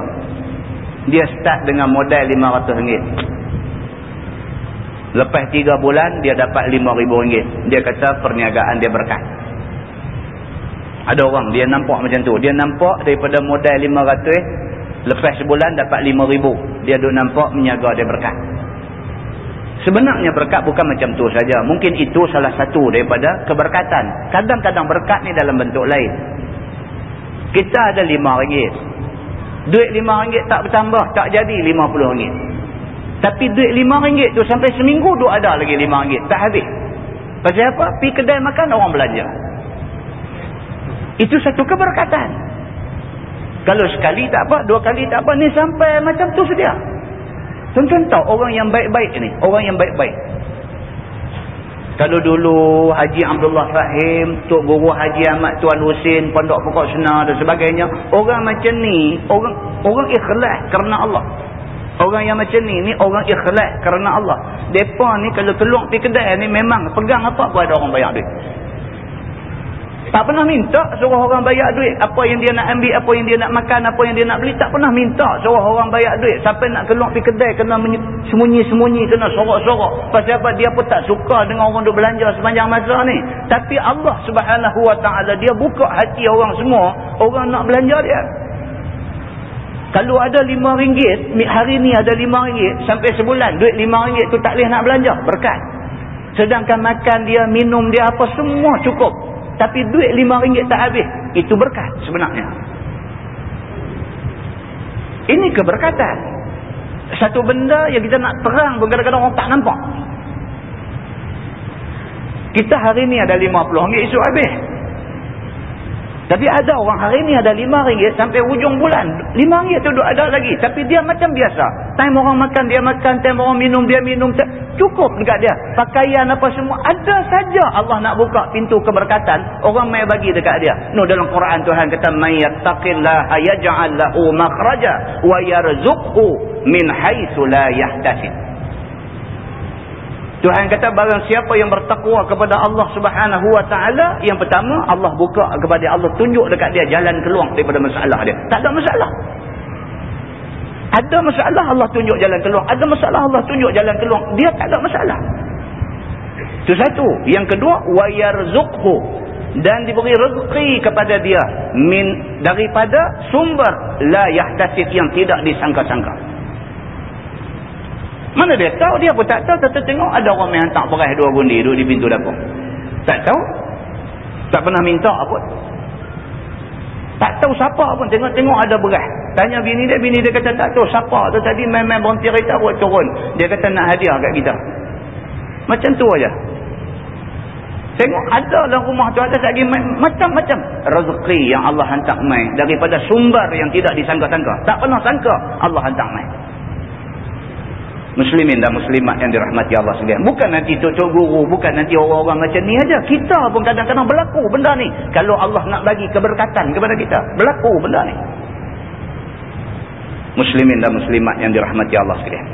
Dia start dengan modal RM500. Lepas 3 bulan dia dapat RM5,000. Dia kata perniagaan dia berkat. Ada orang dia nampak macam tu. Dia nampak daripada modal RM500. Lepas sebulan dapat RM5,000. Dia duk nampak menyaga dia berkat. Sebenarnya berkat bukan macam tu saja. Mungkin itu salah satu daripada keberkatan. Kadang-kadang berkat ni dalam bentuk lain. Kita ada lima ringgit. Duit lima ringgit tak bertambah. Tak jadi lima puluh ringgit. Tapi duit lima ringgit tu sampai seminggu tu ada lagi lima ringgit. Tak habis. Pasal apa? Pi kedai makan orang belanja. Itu satu keberkatan. Kalau sekali tak apa, dua kali tak apa, ni sampai macam tu sedia. Tuan-tuan tahu orang yang baik-baik ni. Orang yang baik-baik. Kalau dulu Haji Abdullah Rahim, Tok Guru Haji Ahmad Tuan Husin, Pondok Pokok Senar dan sebagainya. Orang macam ni, orang orang ikhlas kerana Allah. Orang yang macam ni, ni orang ikhlas kerana Allah. Mereka ni kalau keluar pergi kedai ni memang pegang apa pun ada orang bayar duit. Tak pernah minta suruh orang bayar duit. Apa yang dia nak ambil, apa yang dia nak makan, apa yang dia nak beli. Tak pernah minta suruh orang bayar duit. Sampai nak keluar pergi kedai, kena sembunyi-sembunyi, kena sorok-sorok. Pasal apa? Dia pun tak suka dengan orang duk belanja sepanjang masa ni. Tapi Allah subhanahu wa ta'ala, dia buka hati orang semua. Orang nak belanja dia. Kalau ada lima ringgit, hari ni ada lima ringgit, sampai sebulan, duit lima ringgit tu tak boleh nak belanja. Berkat. Sedangkan makan dia, minum dia, apa semua cukup. Tapi duit lima ringgit tak habis. Itu berkat sebenarnya. Ini keberkatan. Satu benda yang kita nak terang kadang-kadang orang tak nampak. Kita hari ni ada lima puluh ringgit isu habis. Tapi ada orang hari ni ada lima ringgit sampai hujung bulan. Lima ringgit tu ada lagi. Tapi dia macam biasa. Time orang makan, dia makan. Time orang minum, dia minum. Cukup dekat dia. Pakaian apa semua. Ada saja Allah nak buka pintu keberkatan. Orang mai bagi dekat dia. No dalam Quran Tuhan kata. Makhraja. Wa yarzuqhu min haythu la yahtasib. Tuhan kata barang siapa yang bertakwa kepada Allah subhanahu wa ta'ala yang pertama Allah buka kepada Allah tunjuk dekat dia jalan keluar daripada masalah dia. Tak ada masalah. Ada masalah Allah tunjuk jalan keluar. Ada masalah Allah tunjuk jalan keluar. Dia tak ada masalah. Itu satu. Yang kedua wayarzuqhu dan diberi rezeki kepada dia min daripada sumber la yahtasib yang tidak disangka-sangka. Mana dia tahu? Dia pun tak tahu. Tata tengok ada orang yang tak beras dua gundi duduk di pintu dapur. Tak tahu. Tak pernah minta apa. Tak tahu siapa pun. Tengok-tengok ada beras. Tanya bini dia. Bini dia kata tak tahu siapa tu tadi main-main berhenti kereta buat turun. Dia kata nak hadiah kat kita. Macam tu aja. Tengok ada dalam rumah tu ada lagi macam-macam rezeki yang Allah hantar main daripada sumber yang tidak disangka-sangka. Tak pernah sangka Allah hantar main muslimin dan muslimat yang dirahmati Allah sekalian. Bukan nanti tok-tok guru, bukan nanti orang-orang macam ni aja. Kita pun kadang-kadang berlaku benda ni. Kalau Allah nak bagi keberkatan kepada kita, berlaku benda ni. Muslimin dan muslimat yang dirahmati Allah sekalian.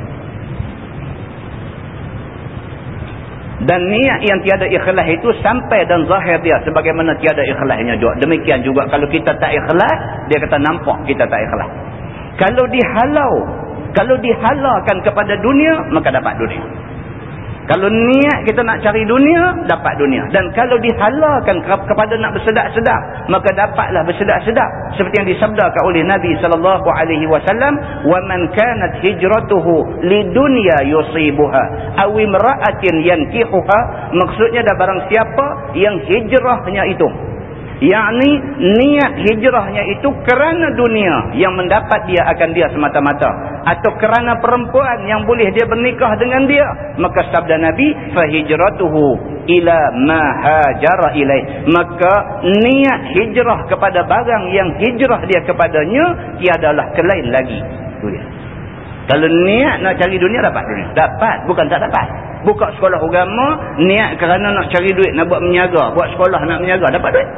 Dan niat yang tiada ikhlas itu sampai dan zahir dia sebagaimana tiada ikhlasnya juga. Demikian juga kalau kita tak ikhlas, dia kata nampak kita tak ikhlas. Kalau dihalau kalau dihalakan kepada dunia, maka dapat dunia. Kalau niat kita nak cari dunia, dapat dunia. Dan kalau dihalakan kepada nak bersedap-sedap, maka dapatlah bersedap-sedap. Seperti yang disabdakan oleh Nabi sallallahu alaihi wasallam, "Wa man kanat hijratuhu lidunya yusibuha aw imra'atin yankihuha." Maksudnya ada barang siapa yang hijrahnya itu yakni niat hijrahnya itu kerana dunia yang mendapat dia akan dia semata-mata. Atau kerana perempuan yang boleh dia bernikah dengan dia. Maka sabda nabi fahijratuhu ila ma hajara ilai maka niat hijrah kepada barang yang hijrah dia kepadanya tiadalah kelain lagi. Tu dia. Kalau niat nak cari dunia dapat dunia. Dapat bukan tak dapat. Buka sekolah agama niat kerana nak cari duit nak buat menyaga buat sekolah nak menyaga dapat duit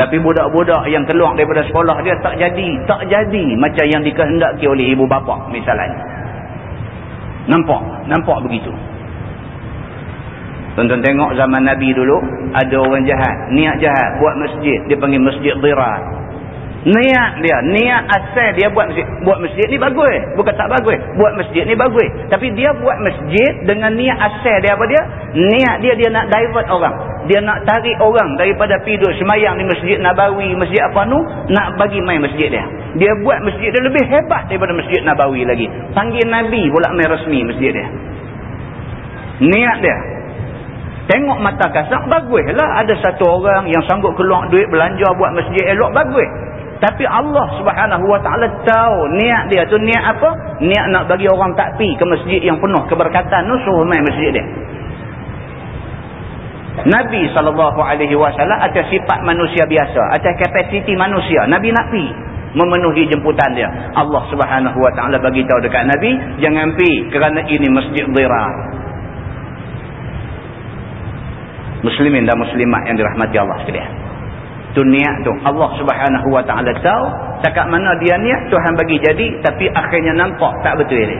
tapi budak-budak yang keluar daripada sekolah dia tak jadi. Tak jadi macam yang dikehendaki oleh ibu bapa misalnya. Nampak? Nampak begitu. Tonton tengok zaman Nabi dulu. Ada orang jahat. Niat jahat. Buat masjid. Dia panggil masjid zirat. Niat dia. Niat asal dia buat masjid. Buat masjid ni bagus. Bukan tak bagus. Buat masjid ni bagus. Tapi dia buat masjid dengan niat asal dia apa dia? Niat dia dia nak divert orang dia nak tarik orang daripada duduk semayang di masjid Nabawi, masjid apa nu, nak bagi main masjid dia. Dia buat masjid dia lebih hebat daripada masjid Nabawi lagi. Panggil Nabi pula main resmi masjid dia. Niat dia. Tengok mata kasar, baguslah ada satu orang yang sanggup keluar duit belanja buat masjid elok, bagus. Tapi Allah subhanahu wa ta'ala tahu niat dia tu niat apa? Niat nak bagi orang tak pi ke masjid yang penuh keberkatan tu suruh main masjid dia. Nabi SAW atas sifat manusia biasa. Atas kapasiti manusia. Nabi nak pergi memenuhi jemputan dia. Allah Subhanahu Wa Taala bagi tahu dekat Nabi, jangan pi kerana ini masjid dhirar. Muslimin dan muslimat yang dirahmati Allah sekalian. Tu niat tu. Allah Subhanahu Wa Taala tahu takat mana dia niat Tuhan bagi jadi tapi akhirnya nampak tak betul ini.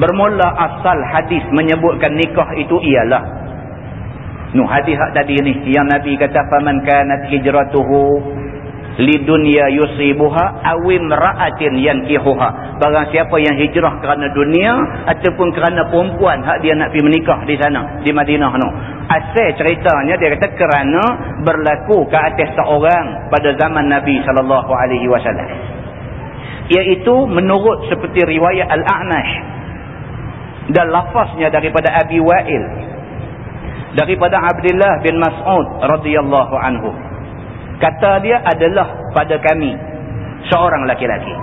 Bermula asal hadis menyebutkan nikah itu ialah Nu hadis tadi ni yang Nabi kata faman kanat hijratuhu lidunya yusibuha awim ra'atin yankihuha. Barang siapa yang hijrah kerana dunia ataupun kerana perempuan hak dia nak pergi menikah di sana di Madinah tu. Asal ceritanya dia kata kerana berlaku ke atas seorang pada zaman Nabi sallallahu alaihi wasallam. Iaitu menurut seperti riwayat Al-A'nash dan lafaznya daripada Abi Wa'il daripada Abdullah bin Mas'ud radhiyallahu anhu kata dia adalah pada kami seorang laki-laki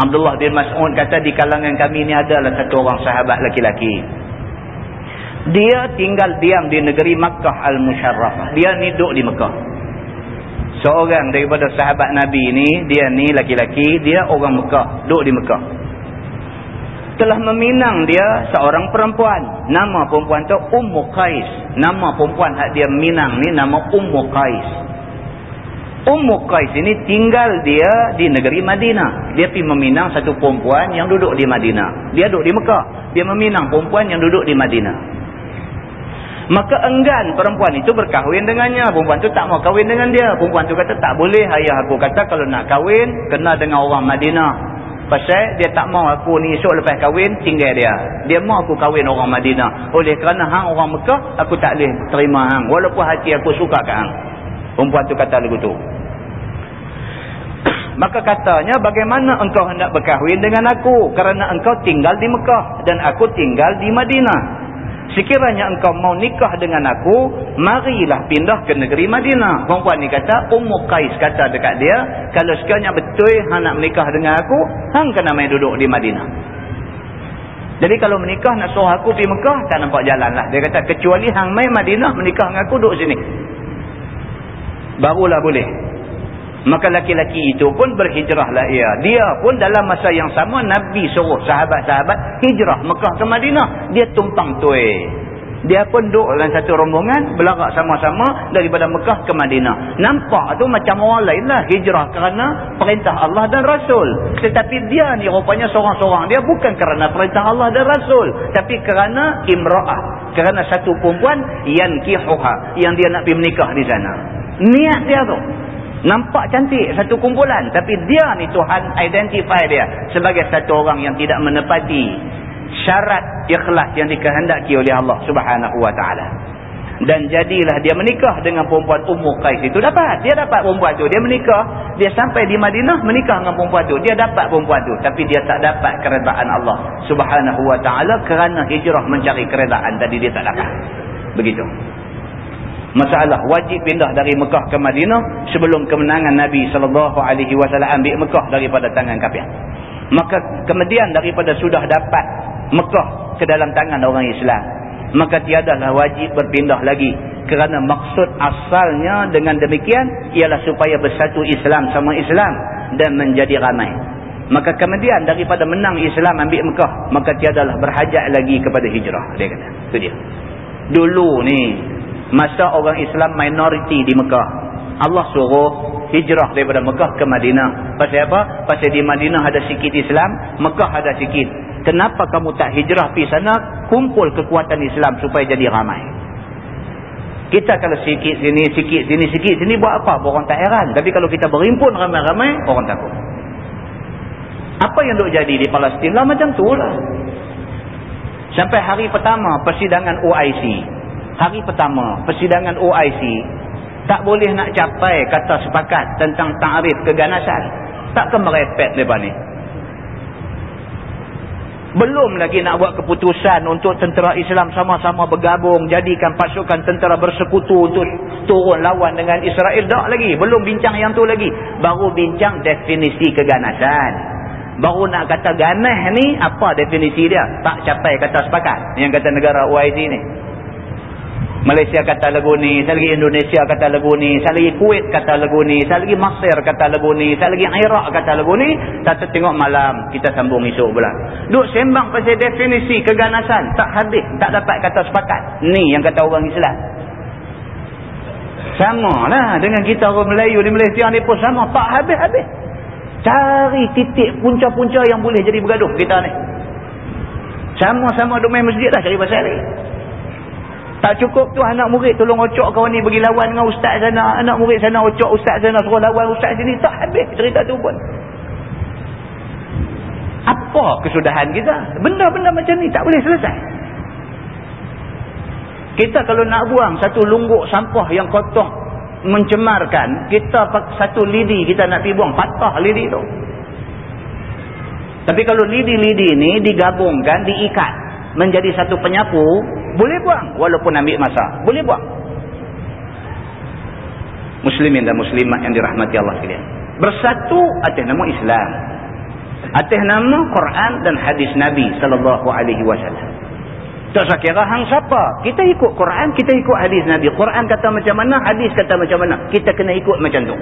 Abdullah bin Mas'ud kata di kalangan kami ni adalah satu orang sahabat laki-laki dia tinggal diam di negeri Makkah Al-Musharrafah dia ni duduk di Makkah seorang daripada sahabat Nabi ni dia ni laki-laki dia orang Makkah duduk di Makkah telah meminang dia seorang perempuan. Nama perempuan tu Ummu Qais. Nama perempuan hak dia minang ni nama Ummu Qais. Ummu Qais ini tinggal dia di negeri Madinah. Dia pergi meminang satu perempuan yang duduk di Madinah. Dia duduk di Mekah. Dia meminang perempuan yang duduk di Madinah. Maka enggan perempuan itu berkahwin dengannya. Perempuan itu tak mau kahwin dengan dia. Perempuan itu kata tak boleh. Ayah aku kata kalau nak kahwin kena dengan orang Madinah. Pasal dia tak mau aku ni esok lepas kahwin tinggal dia. Dia mau aku kahwin orang Madinah. Oleh kerana hang orang Mekah aku tak boleh terima hang. Walaupun hati aku suka ke hang. Perempuan tu kata lagu tu. *clears throat* Maka katanya bagaimana engkau hendak berkahwin dengan aku. Kerana engkau tinggal di Mekah. Dan aku tinggal di Madinah. Sekiranya engkau mau nikah dengan aku, marilah pindah ke negeri Madinah. Perempuan ni kata, Ummu Qais kata dekat dia, kalau sekiranya betul hang nak menikah dengan aku, hang kena main duduk di Madinah. Jadi kalau menikah nak suruh aku pergi Mekah, tak nampak jalan lah. Dia kata, kecuali hang main Madinah menikah dengan aku, duduk sini. Barulah boleh. Maka laki-laki itu pun berhijrahlah ia. Dia pun dalam masa yang sama Nabi suruh sahabat-sahabat hijrah Mekah ke Madinah. Dia tumpang tuai. Dia pun duduk dalam satu rombongan berlarak sama-sama daripada Mekah ke Madinah. Nampak tu macam orang lain lah hijrah kerana perintah Allah dan Rasul. Tetapi dia ni rupanya seorang-seorang. Dia bukan kerana perintah Allah dan Rasul. Tapi kerana imra'ah. Kerana satu perempuan yang kihuha. Yang dia nak pergi menikah di sana. Niat dia tu. Nampak cantik satu kumpulan. Tapi dia ni Tuhan identify dia sebagai satu orang yang tidak menepati syarat ikhlas yang dikehendaki oleh Allah subhanahu wa ta'ala. Dan jadilah dia menikah dengan perempuan Ummu Qais itu. Dapat. Dia dapat perempuan tu. Dia menikah. Dia sampai di Madinah menikah dengan perempuan tu. Dia dapat perempuan tu. Tapi dia tak dapat keredaan Allah subhanahu wa ta'ala kerana hijrah mencari keredaan tadi dia tak dapat. Begitu. masalah wajib pindah dari Mekah ke Madinah sebelum kemenangan Nabi SAW ambil Mekah daripada tangan kafir maka kemudian daripada sudah dapat Mekah ke dalam tangan orang Islam. Maka tiadalah wajib berpindah lagi. Kerana maksud asalnya dengan demikian ialah supaya bersatu Islam sama Islam dan menjadi ramai. Maka kemudian daripada menang Islam ambil Mekah maka tiadalah berhajat lagi kepada hijrah. Dia kata itu dia. Dulu ni masa orang Islam minoriti di Mekah Allah suruh hijrah daripada Mekah ke Madinah. Pasal apa? pasal di Madinah ada sikit Islam Mekah ada sikit kenapa kamu tak hijrah pergi sana? Kumpul kekuatan Islam supaya jadi ramai. Kita kalau sikit sini sikit sini sikit sini buat apa? Orang tak heran. Tapi kalau kita berimpun ramai-ramai orang takut. Apa yang duk jadi di Palestin? Lah macam tu lah. Sampai hari pertama persidangan OIC hari pertama persidangan OIC tak boleh nak capai kata sepakat tentang ta'rif keganasan. Takkan merepet lepas ni belum lagi nak buat keputusan untuk tentera Islam sama-sama bergabung jadikan pasukan tentera bersekutu untuk turun lawan dengan Israel. Tak lagi belum bincang yang tu lagi. Baru bincang definisi keganasan. Baru nak kata ganas ni apa definisi dia? Tak capai kata sepakat yang kata negara OIC ni Malaysia kata lagu ni, saya lagi Indonesia kata lagu ni, saya lagi Kuwait kata lagu ni, saya lagi Mesir kata lagu ni, saya lagi Iraq kata lagu ni, tak tengok malam, kita sambung esok pula. Duk sembang pasal definisi keganasan, tak habis, tak dapat kata sepakat. Ni yang kata orang Islam. Sama lah dengan kita orang Melayu di Malaysia ni pun sama, tak habis-habis. Cari titik punca-punca yang boleh jadi bergaduh kita ni. Sama-sama domain masjid dah cari pasal ni. Tak cukup tu anak murid tolong ocok kau ni bagi lawan dengan ustaz sana. Anak murid sana ocok ustaz sana suruh lawan ustaz sini. Tak habis cerita tu pun. Apa kesudahan kita? Benda-benda macam ni tak boleh selesai. Kita kalau nak buang satu lungguk sampah yang kotor mencemarkan, kita satu lidi kita nak pergi buang, patah lidi tu. Tapi kalau lidi-lidi ni digabungkan, diikat menjadi satu penyapu, boleh buang walaupun ambil masa. Boleh buang. Muslimin dan muslimat yang dirahmati Allah sekalian. Bersatu atas nama Islam. Atas nama Quran dan hadis Nabi sallallahu alaihi wasallam. Tak usah kira hang siapa. Kita ikut Quran, kita ikut hadis Nabi. Quran kata macam mana, hadis kata macam mana. Kita kena ikut macam tu.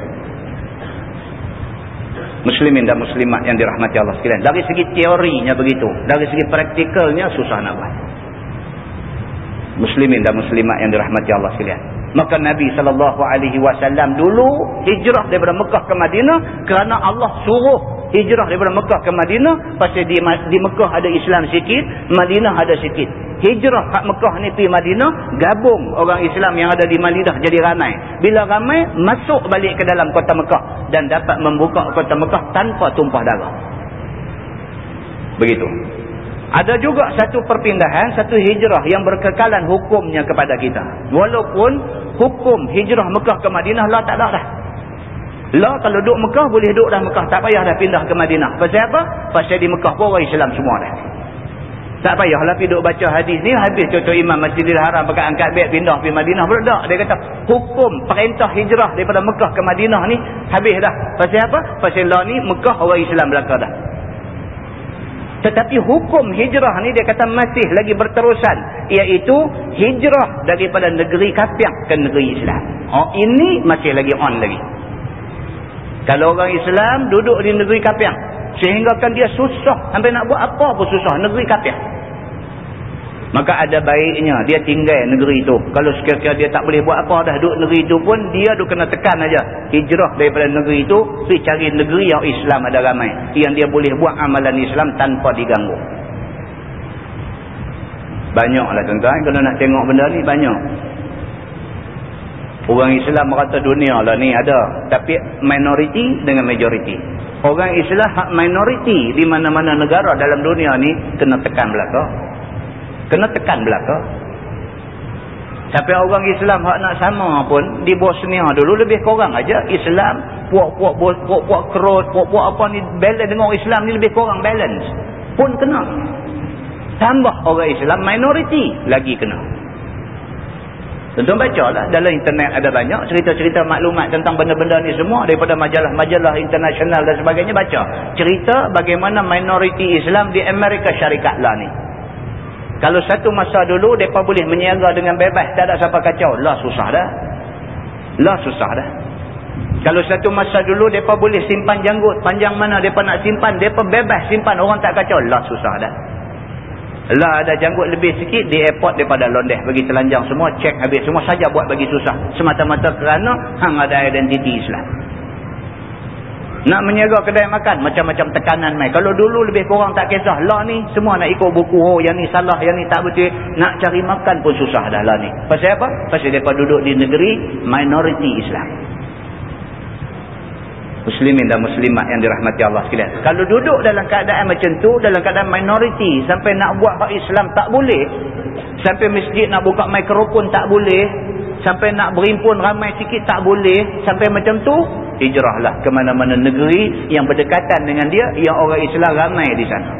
Muslimin dan muslimat yang dirahmati Allah sekalian. Dari segi teorinya begitu. Dari segi praktikalnya susah nak buat muslimin dan muslimat yang dirahmati Allah sekalian. Maka Nabi sallallahu alaihi wasallam dulu hijrah daripada Mekah ke Madinah kerana Allah suruh hijrah daripada Mekah ke Madinah pasal di di Mekah ada Islam sikit, Madinah ada sikit. Hijrah kat Mekah ni pergi Madinah, gabung orang Islam yang ada di Madinah jadi ramai. Bila ramai, masuk balik ke dalam kota Mekah dan dapat membuka kota Mekah tanpa tumpah darah. Begitu. Ada juga satu perpindahan, satu hijrah yang berkekalan hukumnya kepada kita. Walaupun hukum hijrah Mekah ke Madinah lah tak ada dah. Lah kalau duduk Mekah boleh duduk dah Mekah. Tak payah dah pindah ke Madinah. Pasal apa? Pasal di Mekah pun orang Islam semua dah. Tak payah lah pergi duduk baca hadis ni. Habis contoh imam Masjidil Haram pakai angkat beg pindah pergi Madinah. Belum tak. Dia kata hukum perintah hijrah daripada Mekah ke Madinah ni habis dah. Pasal apa? Pasal lah ni Mekah orang Islam belakang dah. Tetapi hukum hijrah ni dia kata masih lagi berterusan. Iaitu hijrah daripada negeri kafir ke negeri Islam. Oh ini masih lagi on lagi. Kalau orang Islam duduk di negeri kafir. Sehingga kan dia susah. Sampai nak buat apa pun susah. Negeri kafir. Maka ada baiknya dia tinggal negeri itu. Kalau sekiranya dia tak boleh buat apa dah duduk negeri itu pun, dia duduk kena tekan aja Hijrah daripada negeri itu, pergi cari negeri yang Islam ada ramai. Yang dia boleh buat amalan Islam tanpa diganggu. Banyaklah tuan-tuan, kalau nak tengok benda ni banyak. Orang Islam merata dunia lah ni ada. Tapi minoriti dengan majoriti. Orang Islam hak minoriti di mana-mana negara dalam dunia ni kena tekan belakang. Kena tekan belaka. Tapi orang Islam hak nak sama pun di Bosnia dulu lebih kurang aja Islam puak-puak puak-puak kerut, puak-puak apa ni balance dengan orang Islam ni lebih kurang balance. Pun kena. Tambah orang Islam minoriti lagi kena. Tuan-tuan baca lah. Dalam internet ada banyak cerita-cerita maklumat tentang benda-benda ni semua. Daripada majalah-majalah internasional dan sebagainya. Baca. Cerita bagaimana minoriti Islam di Amerika Syarikat lah ni. Kalau satu masa dulu, mereka boleh menyiaga dengan bebas. Tak ada siapa kacau. Lah susah dah. Lah susah dah. Kalau satu masa dulu, mereka boleh simpan janggut. Panjang mana mereka nak simpan. Mereka bebas simpan. Orang tak kacau. Lah susah dah. Lah ada janggut lebih sikit di airport daripada Londeh bagi telanjang semua cek habis semua saja buat bagi susah semata-mata kerana hang ada identiti Islam nak menjaga kedai makan macam-macam tekanan mai kalau dulu lebih kurang tak kisah lah ni semua nak ikut buku oh yang ni salah yang ni tak betul nak cari makan pun susah dah lah ni pasal apa? pasal mereka duduk di negeri minoriti Islam muslimin dan muslimat yang dirahmati Allah sekalian. Kalau duduk dalam keadaan macam tu, dalam keadaan minoriti, sampai nak buat hak Islam tak boleh, sampai masjid nak buka mikrofon tak boleh, sampai nak berimpun ramai sikit tak boleh, sampai macam tu, hijrahlah ke mana-mana negeri yang berdekatan dengan dia, yang orang Islam ramai di sana.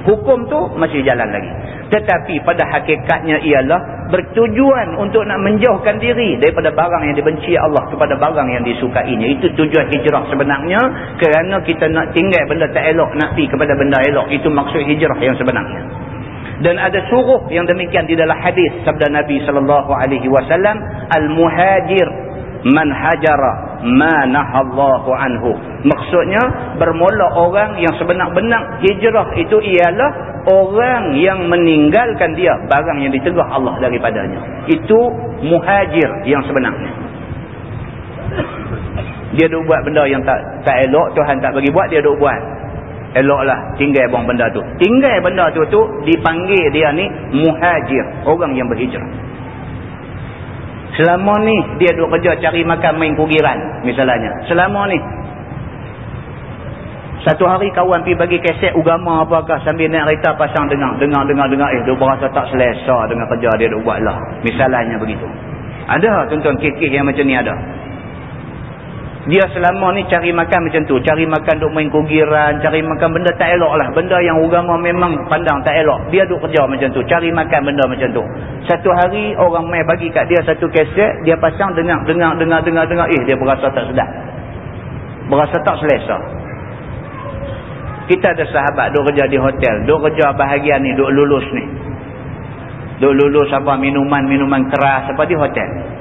Hukum tu masih jalan lagi. Tetapi pada hakikatnya ialah bertujuan untuk nak menjauhkan diri daripada barang yang dibenci Allah kepada barang yang disukainya. Itu tujuan hijrah sebenarnya kerana kita nak tinggal benda tak elok, nak pergi kepada benda elok. Itu maksud hijrah yang sebenarnya. Dan ada suruh yang demikian di dalam hadis sabda Nabi sallallahu alaihi wasallam, al-muhajir man hajara ma nahallahu anhu. Maksudnya bermula orang yang sebenar-benar hijrah itu ialah orang yang meninggalkan dia barang yang ditegah Allah daripadanya. Itu muhajir yang sebenarnya. Dia duk buat benda yang tak tak elok Tuhan tak bagi buat dia duk buat eloklah tinggal buang benda tu tinggal benda tu tu dipanggil dia ni muhajir orang yang berhijrah Selama ni dia duk kerja cari makan main kugiran misalnya. Selama ni satu hari kawan pergi bagi keset agama apakah sambil naik kereta pasang dengar dengar dengar dengar eh dia berasa tak selesa dengan kerja dia duk buat lah. Misalnya begitu. Ada tuan-tuan kekeh yang macam ni ada. Dia selama ni cari makan macam tu. Cari makan duk main kugiran. Cari makan benda tak elok lah. Benda yang agama memang pandang tak elok. Dia duk kerja macam tu. Cari makan benda macam tu. Satu hari orang main bagi kat dia satu keset. Dia pasang dengar, dengar, dengar, dengar, dengar. Eh dia berasa tak sedap. Berasa tak selesa. Kita ada sahabat duk kerja di hotel. Duk kerja bahagian ni. Duk lulus ni. Duk lulus apa minuman-minuman keras apa di hotel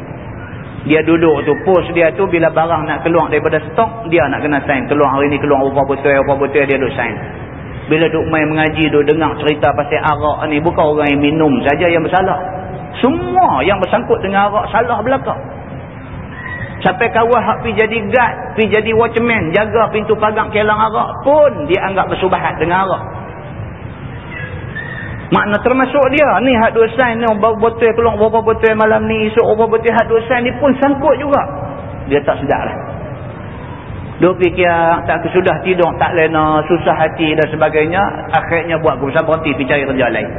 dia duduk tu post dia tu bila barang nak keluar daripada stok dia nak kena sign. Keluar hari ni keluar apa betul apa betul dia duk sign. Bila duk main mengaji duk dengar cerita pasal arak ni bukan orang yang minum saja yang bersalah. Semua yang bersangkut dengan arak salah belakang. Sampai kawan hak pergi jadi guard pergi jadi watchman jaga pintu pagar kelang arak pun dia anggap bersubahat dengan arak Makna termasuk dia. Ni hak sign ni. Botol keluar berapa botol malam ni. Esok berapa botol hak sign ni pun sangkut juga. Dia tak sedar lah. Dia fikir tak sudah tidur. Tak lena. Susah hati dan sebagainya. Akhirnya buat keputusan berhenti. Pergi cari kerja lain.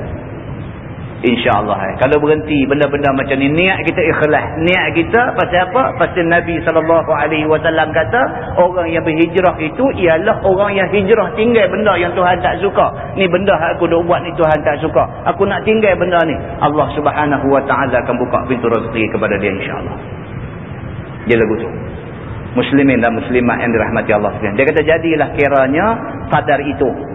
InsyaAllah. Eh. Kalau berhenti benda-benda macam ni, niat kita ikhlas. Niat kita pasal apa? Pasal Nabi SAW kata, orang yang berhijrah itu ialah orang yang hijrah tinggal benda yang Tuhan tak suka. Ni benda aku dah buat ni Tuhan tak suka. Aku nak tinggal benda ni. Allah Subhanahu Wa Taala akan buka pintu rezeki kepada dia insyaAllah. Dia lagu tu. Muslimin dan muslimat yang dirahmati Allah. Dia kata jadilah kiranya kadar itu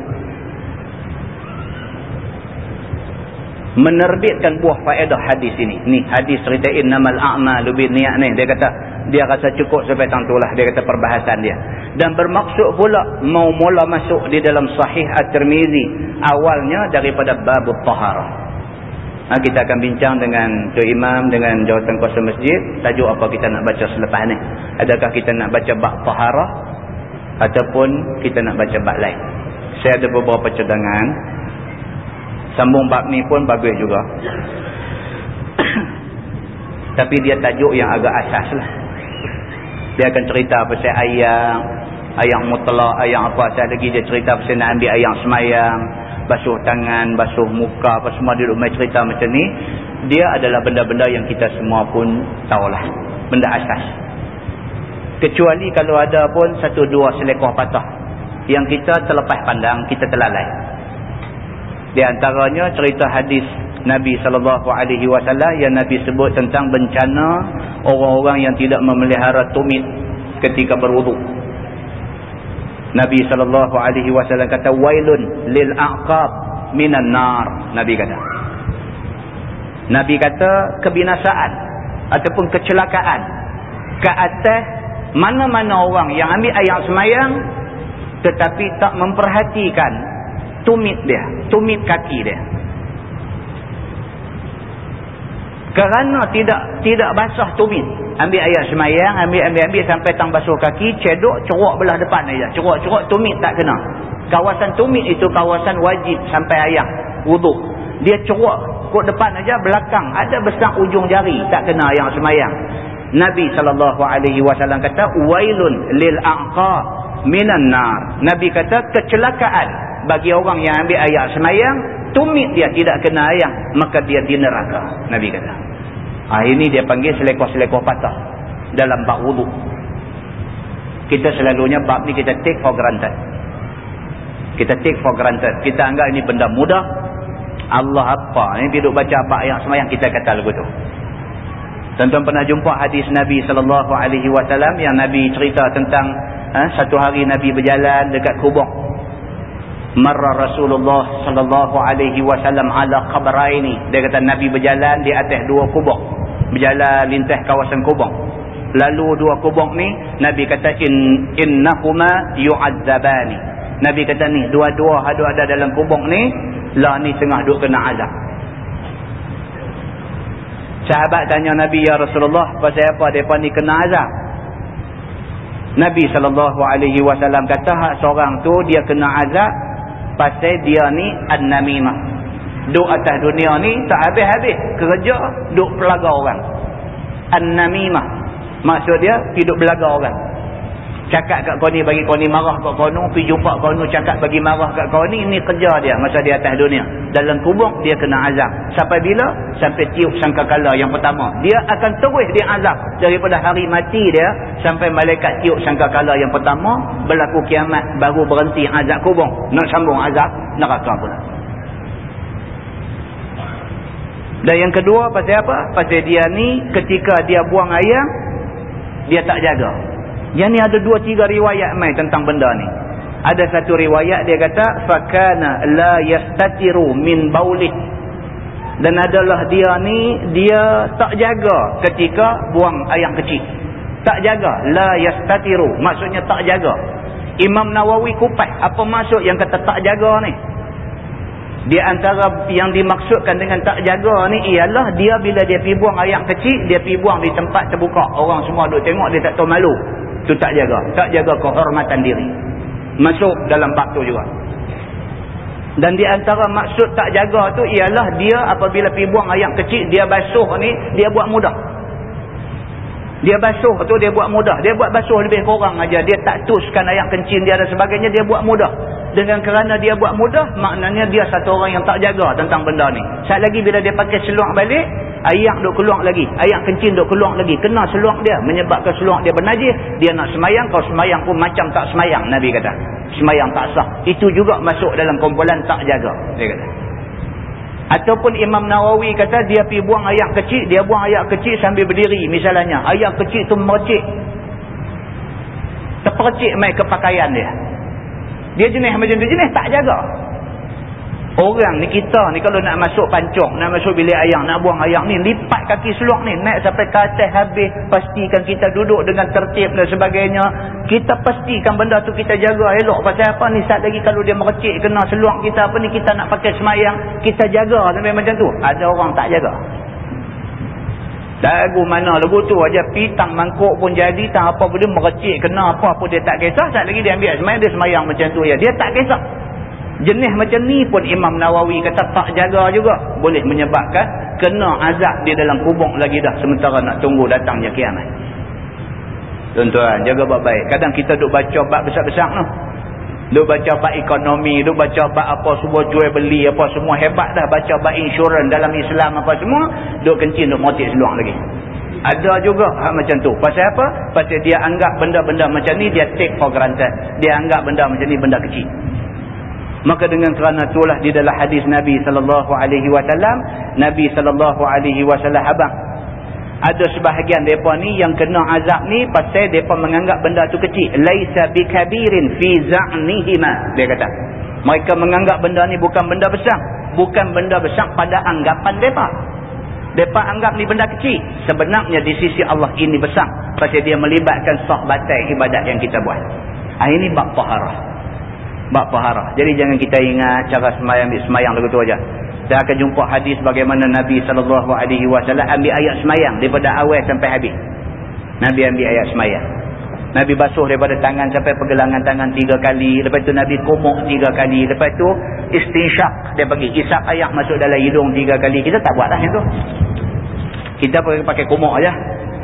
menerbitkan buah faedah hadis ini. Ni hadis cerita innamal a'malu binniyat ni. Dia kata dia rasa cukup sampai tang itulah dia kata perbahasan dia. Dan bermaksud pula mau mula masuk di dalam sahih at-Tirmizi awalnya daripada bab taharah. Ha, kita akan bincang dengan tu imam dengan jawatan kuasa masjid tajuk apa kita nak baca selepas ni. Adakah kita nak baca bab taharah ataupun kita nak baca bab lain. Saya ada beberapa cadangan Sambung bab ni pun bagus juga. *coughs* Tapi dia tajuk yang agak asas lah. Dia akan cerita pasal ayam, ayam mutlak, ayam apa sahaja lagi. Dia cerita pasal nak ambil ayam semayang, basuh tangan, basuh muka, apa semua dia rumah cerita macam ni. Dia adalah benda-benda yang kita semua pun tahulah. Benda asas. Kecuali kalau ada pun satu dua selekoh patah. Yang kita terlepas pandang, kita terlalai. Di antaranya cerita hadis Nabi SAW yang Nabi sebut tentang bencana orang-orang yang tidak memelihara tumit ketika berwuduk. Nabi SAW kata, Wailun lil aqab minan nar. Nabi kata. Nabi kata, kebinasaan ataupun kecelakaan ke atas mana-mana orang yang ambil ayat semayang tetapi tak memperhatikan tumit dia, tumit kaki dia. Kerana tidak tidak basah tumit. Ambil ayat semayang, ambil, ambil, ambil sampai tang basuh kaki, cedok, ceruk belah depan aja. Ceruk-ceruk tumit tak kena. Kawasan tumit itu kawasan wajib sampai ayat wuduk. Dia ceruk kok depan aja belakang. Ada besar ujung jari tak kena yang semayang. Nabi SAW kata, Wailun lil a'qa minan nar. Nabi kata, kecelakaan bagi orang yang ambil ayat semayang, tumit dia tidak kena ayat, maka dia di neraka. Nabi kata. Ha, ini dia panggil selekoh-selekoh patah dalam bak wuduk. Kita selalunya bab ni kita take for granted. Kita take for granted. Kita anggap ini benda mudah. Allah apa? Ini duduk baca apa ayat semayang, kita kata lagu tu. Tuan-tuan pernah jumpa hadis Nabi SAW yang Nabi cerita tentang ha, satu hari Nabi berjalan dekat kubur marra Rasulullah sallallahu alaihi wasallam ala qabraini dia kata nabi berjalan di atas dua kubur. Berjalan lintas kawasan kubur. Lalu dua kubur ni nabi kata in innahuma yu'adzabani. Nabi kata ni dua-dua ada ada dalam kubur ni lah ni tengah duk kena azab. Sahabat tanya nabi ya Rasulullah pasal apa depa ni kena azab? Nabi SAW kata hak seorang tu dia kena azab pasal dia ni an-namimah. Duk atas dunia ni tak habis-habis. Kerja duk pelaga orang. An-namimah. Maksud dia hidup belaga orang cakap kat kau ni bagi kau ni marah kat kau ni pergi jumpa kau ni cakap bagi marah kat kau ni ini kerja dia masa dia atas dunia. Dalam kubur dia kena azab. Sampai bila? sampai tiup sangkakala yang pertama. Dia akan terus dia azab. Daripada hari mati dia sampai malaikat tiup sangkakala yang pertama berlaku kiamat baru berhenti azab kubur. Nak sambung azab neraka pula. Dan yang kedua pasal apa? pasal dia ni ketika dia buang ayam dia tak jaga yang ni ada dua tiga riwayat mai tentang benda ni. Ada satu riwayat dia kata fakana la yastatiru min baulih. Dan adalah dia ni dia tak jaga ketika buang ayam kecil. Tak jaga la yastatiru maksudnya tak jaga. Imam Nawawi kupas apa maksud yang kata tak jaga ni? Di antara yang dimaksudkan dengan tak jaga ni ialah dia bila dia pergi buang ayam kecil, dia pergi buang di tempat terbuka. Orang semua duk tengok dia tak tahu malu. Itu tak jaga. Tak jaga kehormatan diri. Masuk dalam bab tu juga. Dan di antara maksud tak jaga tu ialah dia apabila pergi buang ayam kecil, dia basuh ni, dia buat mudah. Dia basuh tu dia buat mudah. Dia buat basuh lebih kurang aja. Dia tak tuskan ayam kencing dia dan sebagainya, dia buat mudah. Dengan kerana dia buat mudah, maknanya dia satu orang yang tak jaga tentang benda ni. Saat lagi bila dia pakai seluar balik, ayak duk keluar lagi ayak kencing duk keluar lagi kena seluar dia menyebabkan seluar dia bernajis dia nak semayang kalau semayang pun macam tak semayang Nabi kata semayang tak sah itu juga masuk dalam kumpulan tak jaga dia kata ataupun Imam Nawawi kata dia pergi buang ayak kecil dia buang ayak kecil sambil berdiri misalnya. Ayak kecil tu mercik. Terpercik mai ke pakaian dia. Dia jenis macam tu jenis tak jaga Orang ni kita ni kalau nak masuk pancong, nak masuk bilik ayam, nak buang ayam ni, lipat kaki seluar ni, naik sampai ke atas habis, pastikan kita duduk dengan tertib dan sebagainya. Kita pastikan benda tu kita jaga elok. Pasal apa ni, saat lagi kalau dia merecik kena seluar kita, apa ni? Kita nak pakai semayang, kita jaga. Sampai macam tu. Ada orang tak jaga. Lagu mana? Lagu tu aja. Pitang mangkuk pun jadi tak apa. Pun dia merecik kena apa pun dia tak kisah. Saat lagi dia ambil semayang dia semayang macam tu ya. Dia tak kisah Jenis macam ni pun Imam Nawawi kata tak jaga juga. Boleh menyebabkan kena azab di dalam kubur lagi dah. Sementara nak tunggu datangnya kiamat. Tuan-tuan, jaga baik-baik. Kadang kita duk baca bab besar-besar tu. Duk baca bab ekonomi, duk baca bab apa semua jual beli, apa semua hebat dah. Baca bab insurans dalam Islam apa semua. Duk kencing, duk motik seluang lagi. Ada juga hak macam tu. Pasal apa? Pasal dia anggap benda-benda macam ni dia take for granted. Dia anggap benda macam ni benda kecil. Maka dengan kerana itulah di dalam hadis Nabi sallallahu alaihi wasallam, Nabi sallallahu alaihi wasallam abang ada sebahagian depa ni yang kena azab ni pasal depa menganggap benda tu kecil. Laisa bikabirin fi za'nihima. Dia kata. Mereka menganggap benda ni bukan benda besar. Bukan benda besar pada anggapan depa. Depa anggap ni benda kecil. Sebenarnya di sisi Allah ini besar. Pasal dia melibatkan sah batai ibadat yang kita buat. Ha, ini bab taharah bab paharah. Jadi jangan kita ingat cara semayang semayang lagu tu aja. Kita akan jumpa hadis bagaimana Nabi sallallahu alaihi wasallam ambil ayat semayang daripada awal sampai habis. Nabi ambil ayat semayang. Nabi basuh daripada tangan sampai pergelangan tangan tiga kali. Lepas tu Nabi komok tiga kali. Lepas tu istinsyak dia bagi. Isap ayat masuk dalam hidung tiga kali. Kita tak buat lah yang tu. Kita pakai, pakai komok aja.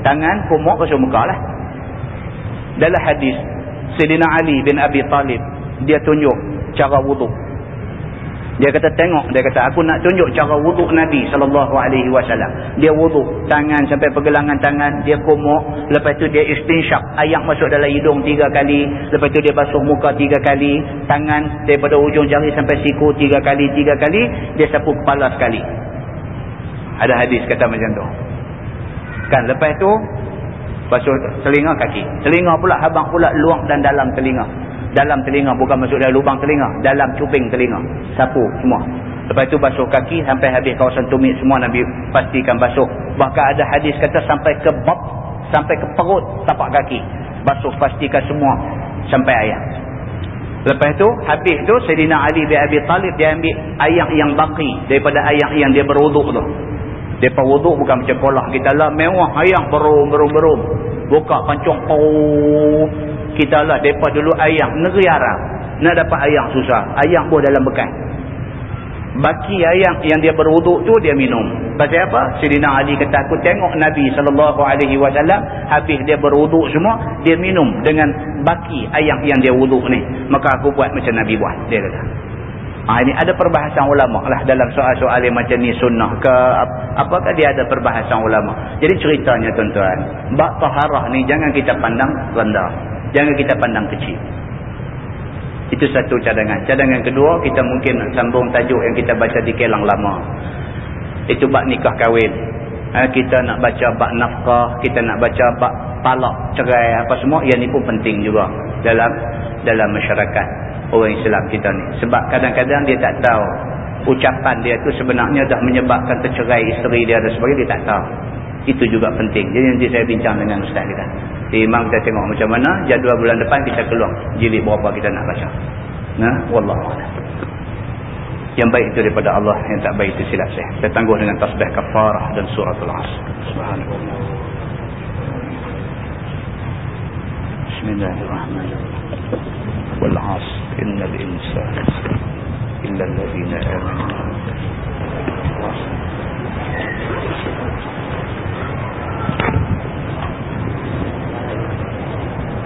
Tangan komok basuh muka lah. Dalam hadis. Sayyidina Ali bin Abi Talib dia tunjuk cara wuduk dia kata tengok dia kata aku nak tunjuk cara wuduk Nabi SAW dia wuduk tangan sampai pergelangan tangan dia kumuk lepas tu dia istinsyak ayak masuk dalam hidung tiga kali lepas tu dia basuh muka tiga kali tangan daripada ujung jari sampai siku tiga kali tiga kali dia sapu kepala sekali. Ada hadis kata macam tu. Kan lepas tu basuh telinga kaki. Telinga pula habang pula luang dan dalam telinga dalam telinga bukan masuk dalam lubang telinga. Dalam cuping telinga. Sapu semua. Lepas itu basuh kaki sampai habis kawasan tumit semua Nabi pastikan basuh. Bahkan ada hadis kata sampai ke bab sampai ke perut tapak kaki. Basuh pastikan semua sampai ayam lepas itu habis tu Sayyidina Ali bin Abi Talib dia ambil ayam yang baki daripada ayam yang dia beruduk tu. Dia beruduk bukan macam kolah kita lah. Mewah ayam berum berum berum. Buka pancung oh kita lah mereka dulu ayam negeri Arab nak dapat ayam susah. Ayam pun dalam bekas. Baki ayam yang dia berwuduk tu dia minum. Pasal apa? Sidina Ali kata aku tengok Nabi SAW habis dia berwuduk semua dia minum dengan baki ayam yang dia wuduk ni. Maka aku buat macam Nabi buat dia kata ha, ini ada perbahasan ulama lah dalam soal-soal yang macam ni sunnah ke apakah dia ada perbahasan ulama jadi ceritanya tuan-tuan bak taharah ni jangan kita pandang rendah Jangan kita pandang kecil. Itu satu cadangan. Cadangan kedua, kita mungkin sambung tajuk yang kita baca di kelang lama. Itu bak nikah kahwin. Ha, kita nak baca bak nafkah, kita nak baca bak talak, cerai, apa semua. Yang ni pun penting juga dalam dalam masyarakat orang Islam kita ni. Sebab kadang-kadang dia tak tahu ucapan dia tu sebenarnya dah menyebabkan tercerai isteri dia dan sebagainya, dia tak tahu. Itu juga penting. Jadi nanti saya bincang dengan ustaz kita. Di imam kita tengok macam mana jadual bulan depan kita keluar jilid berapa kita nak baca. Nah, wallahu a'lam. Yang baik itu daripada Allah, yang tak baik itu silap saya. Saya tangguh dengan tasbih kafarah dan asr. Subhanallah. Bismillahirrahmanirrahim. Wal 'asr innal insana illa alladhina amanu.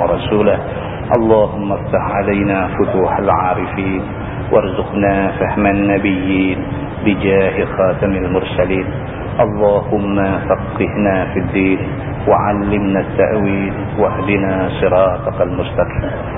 ورسولا اللهم افتح علينا فتوح العارفين وارزقنا فهم النبيين بجاه خاتم المرسلين. اللهم فقهنا في الدين وعلمنا التأويل واهدنا صراطك المستقيم.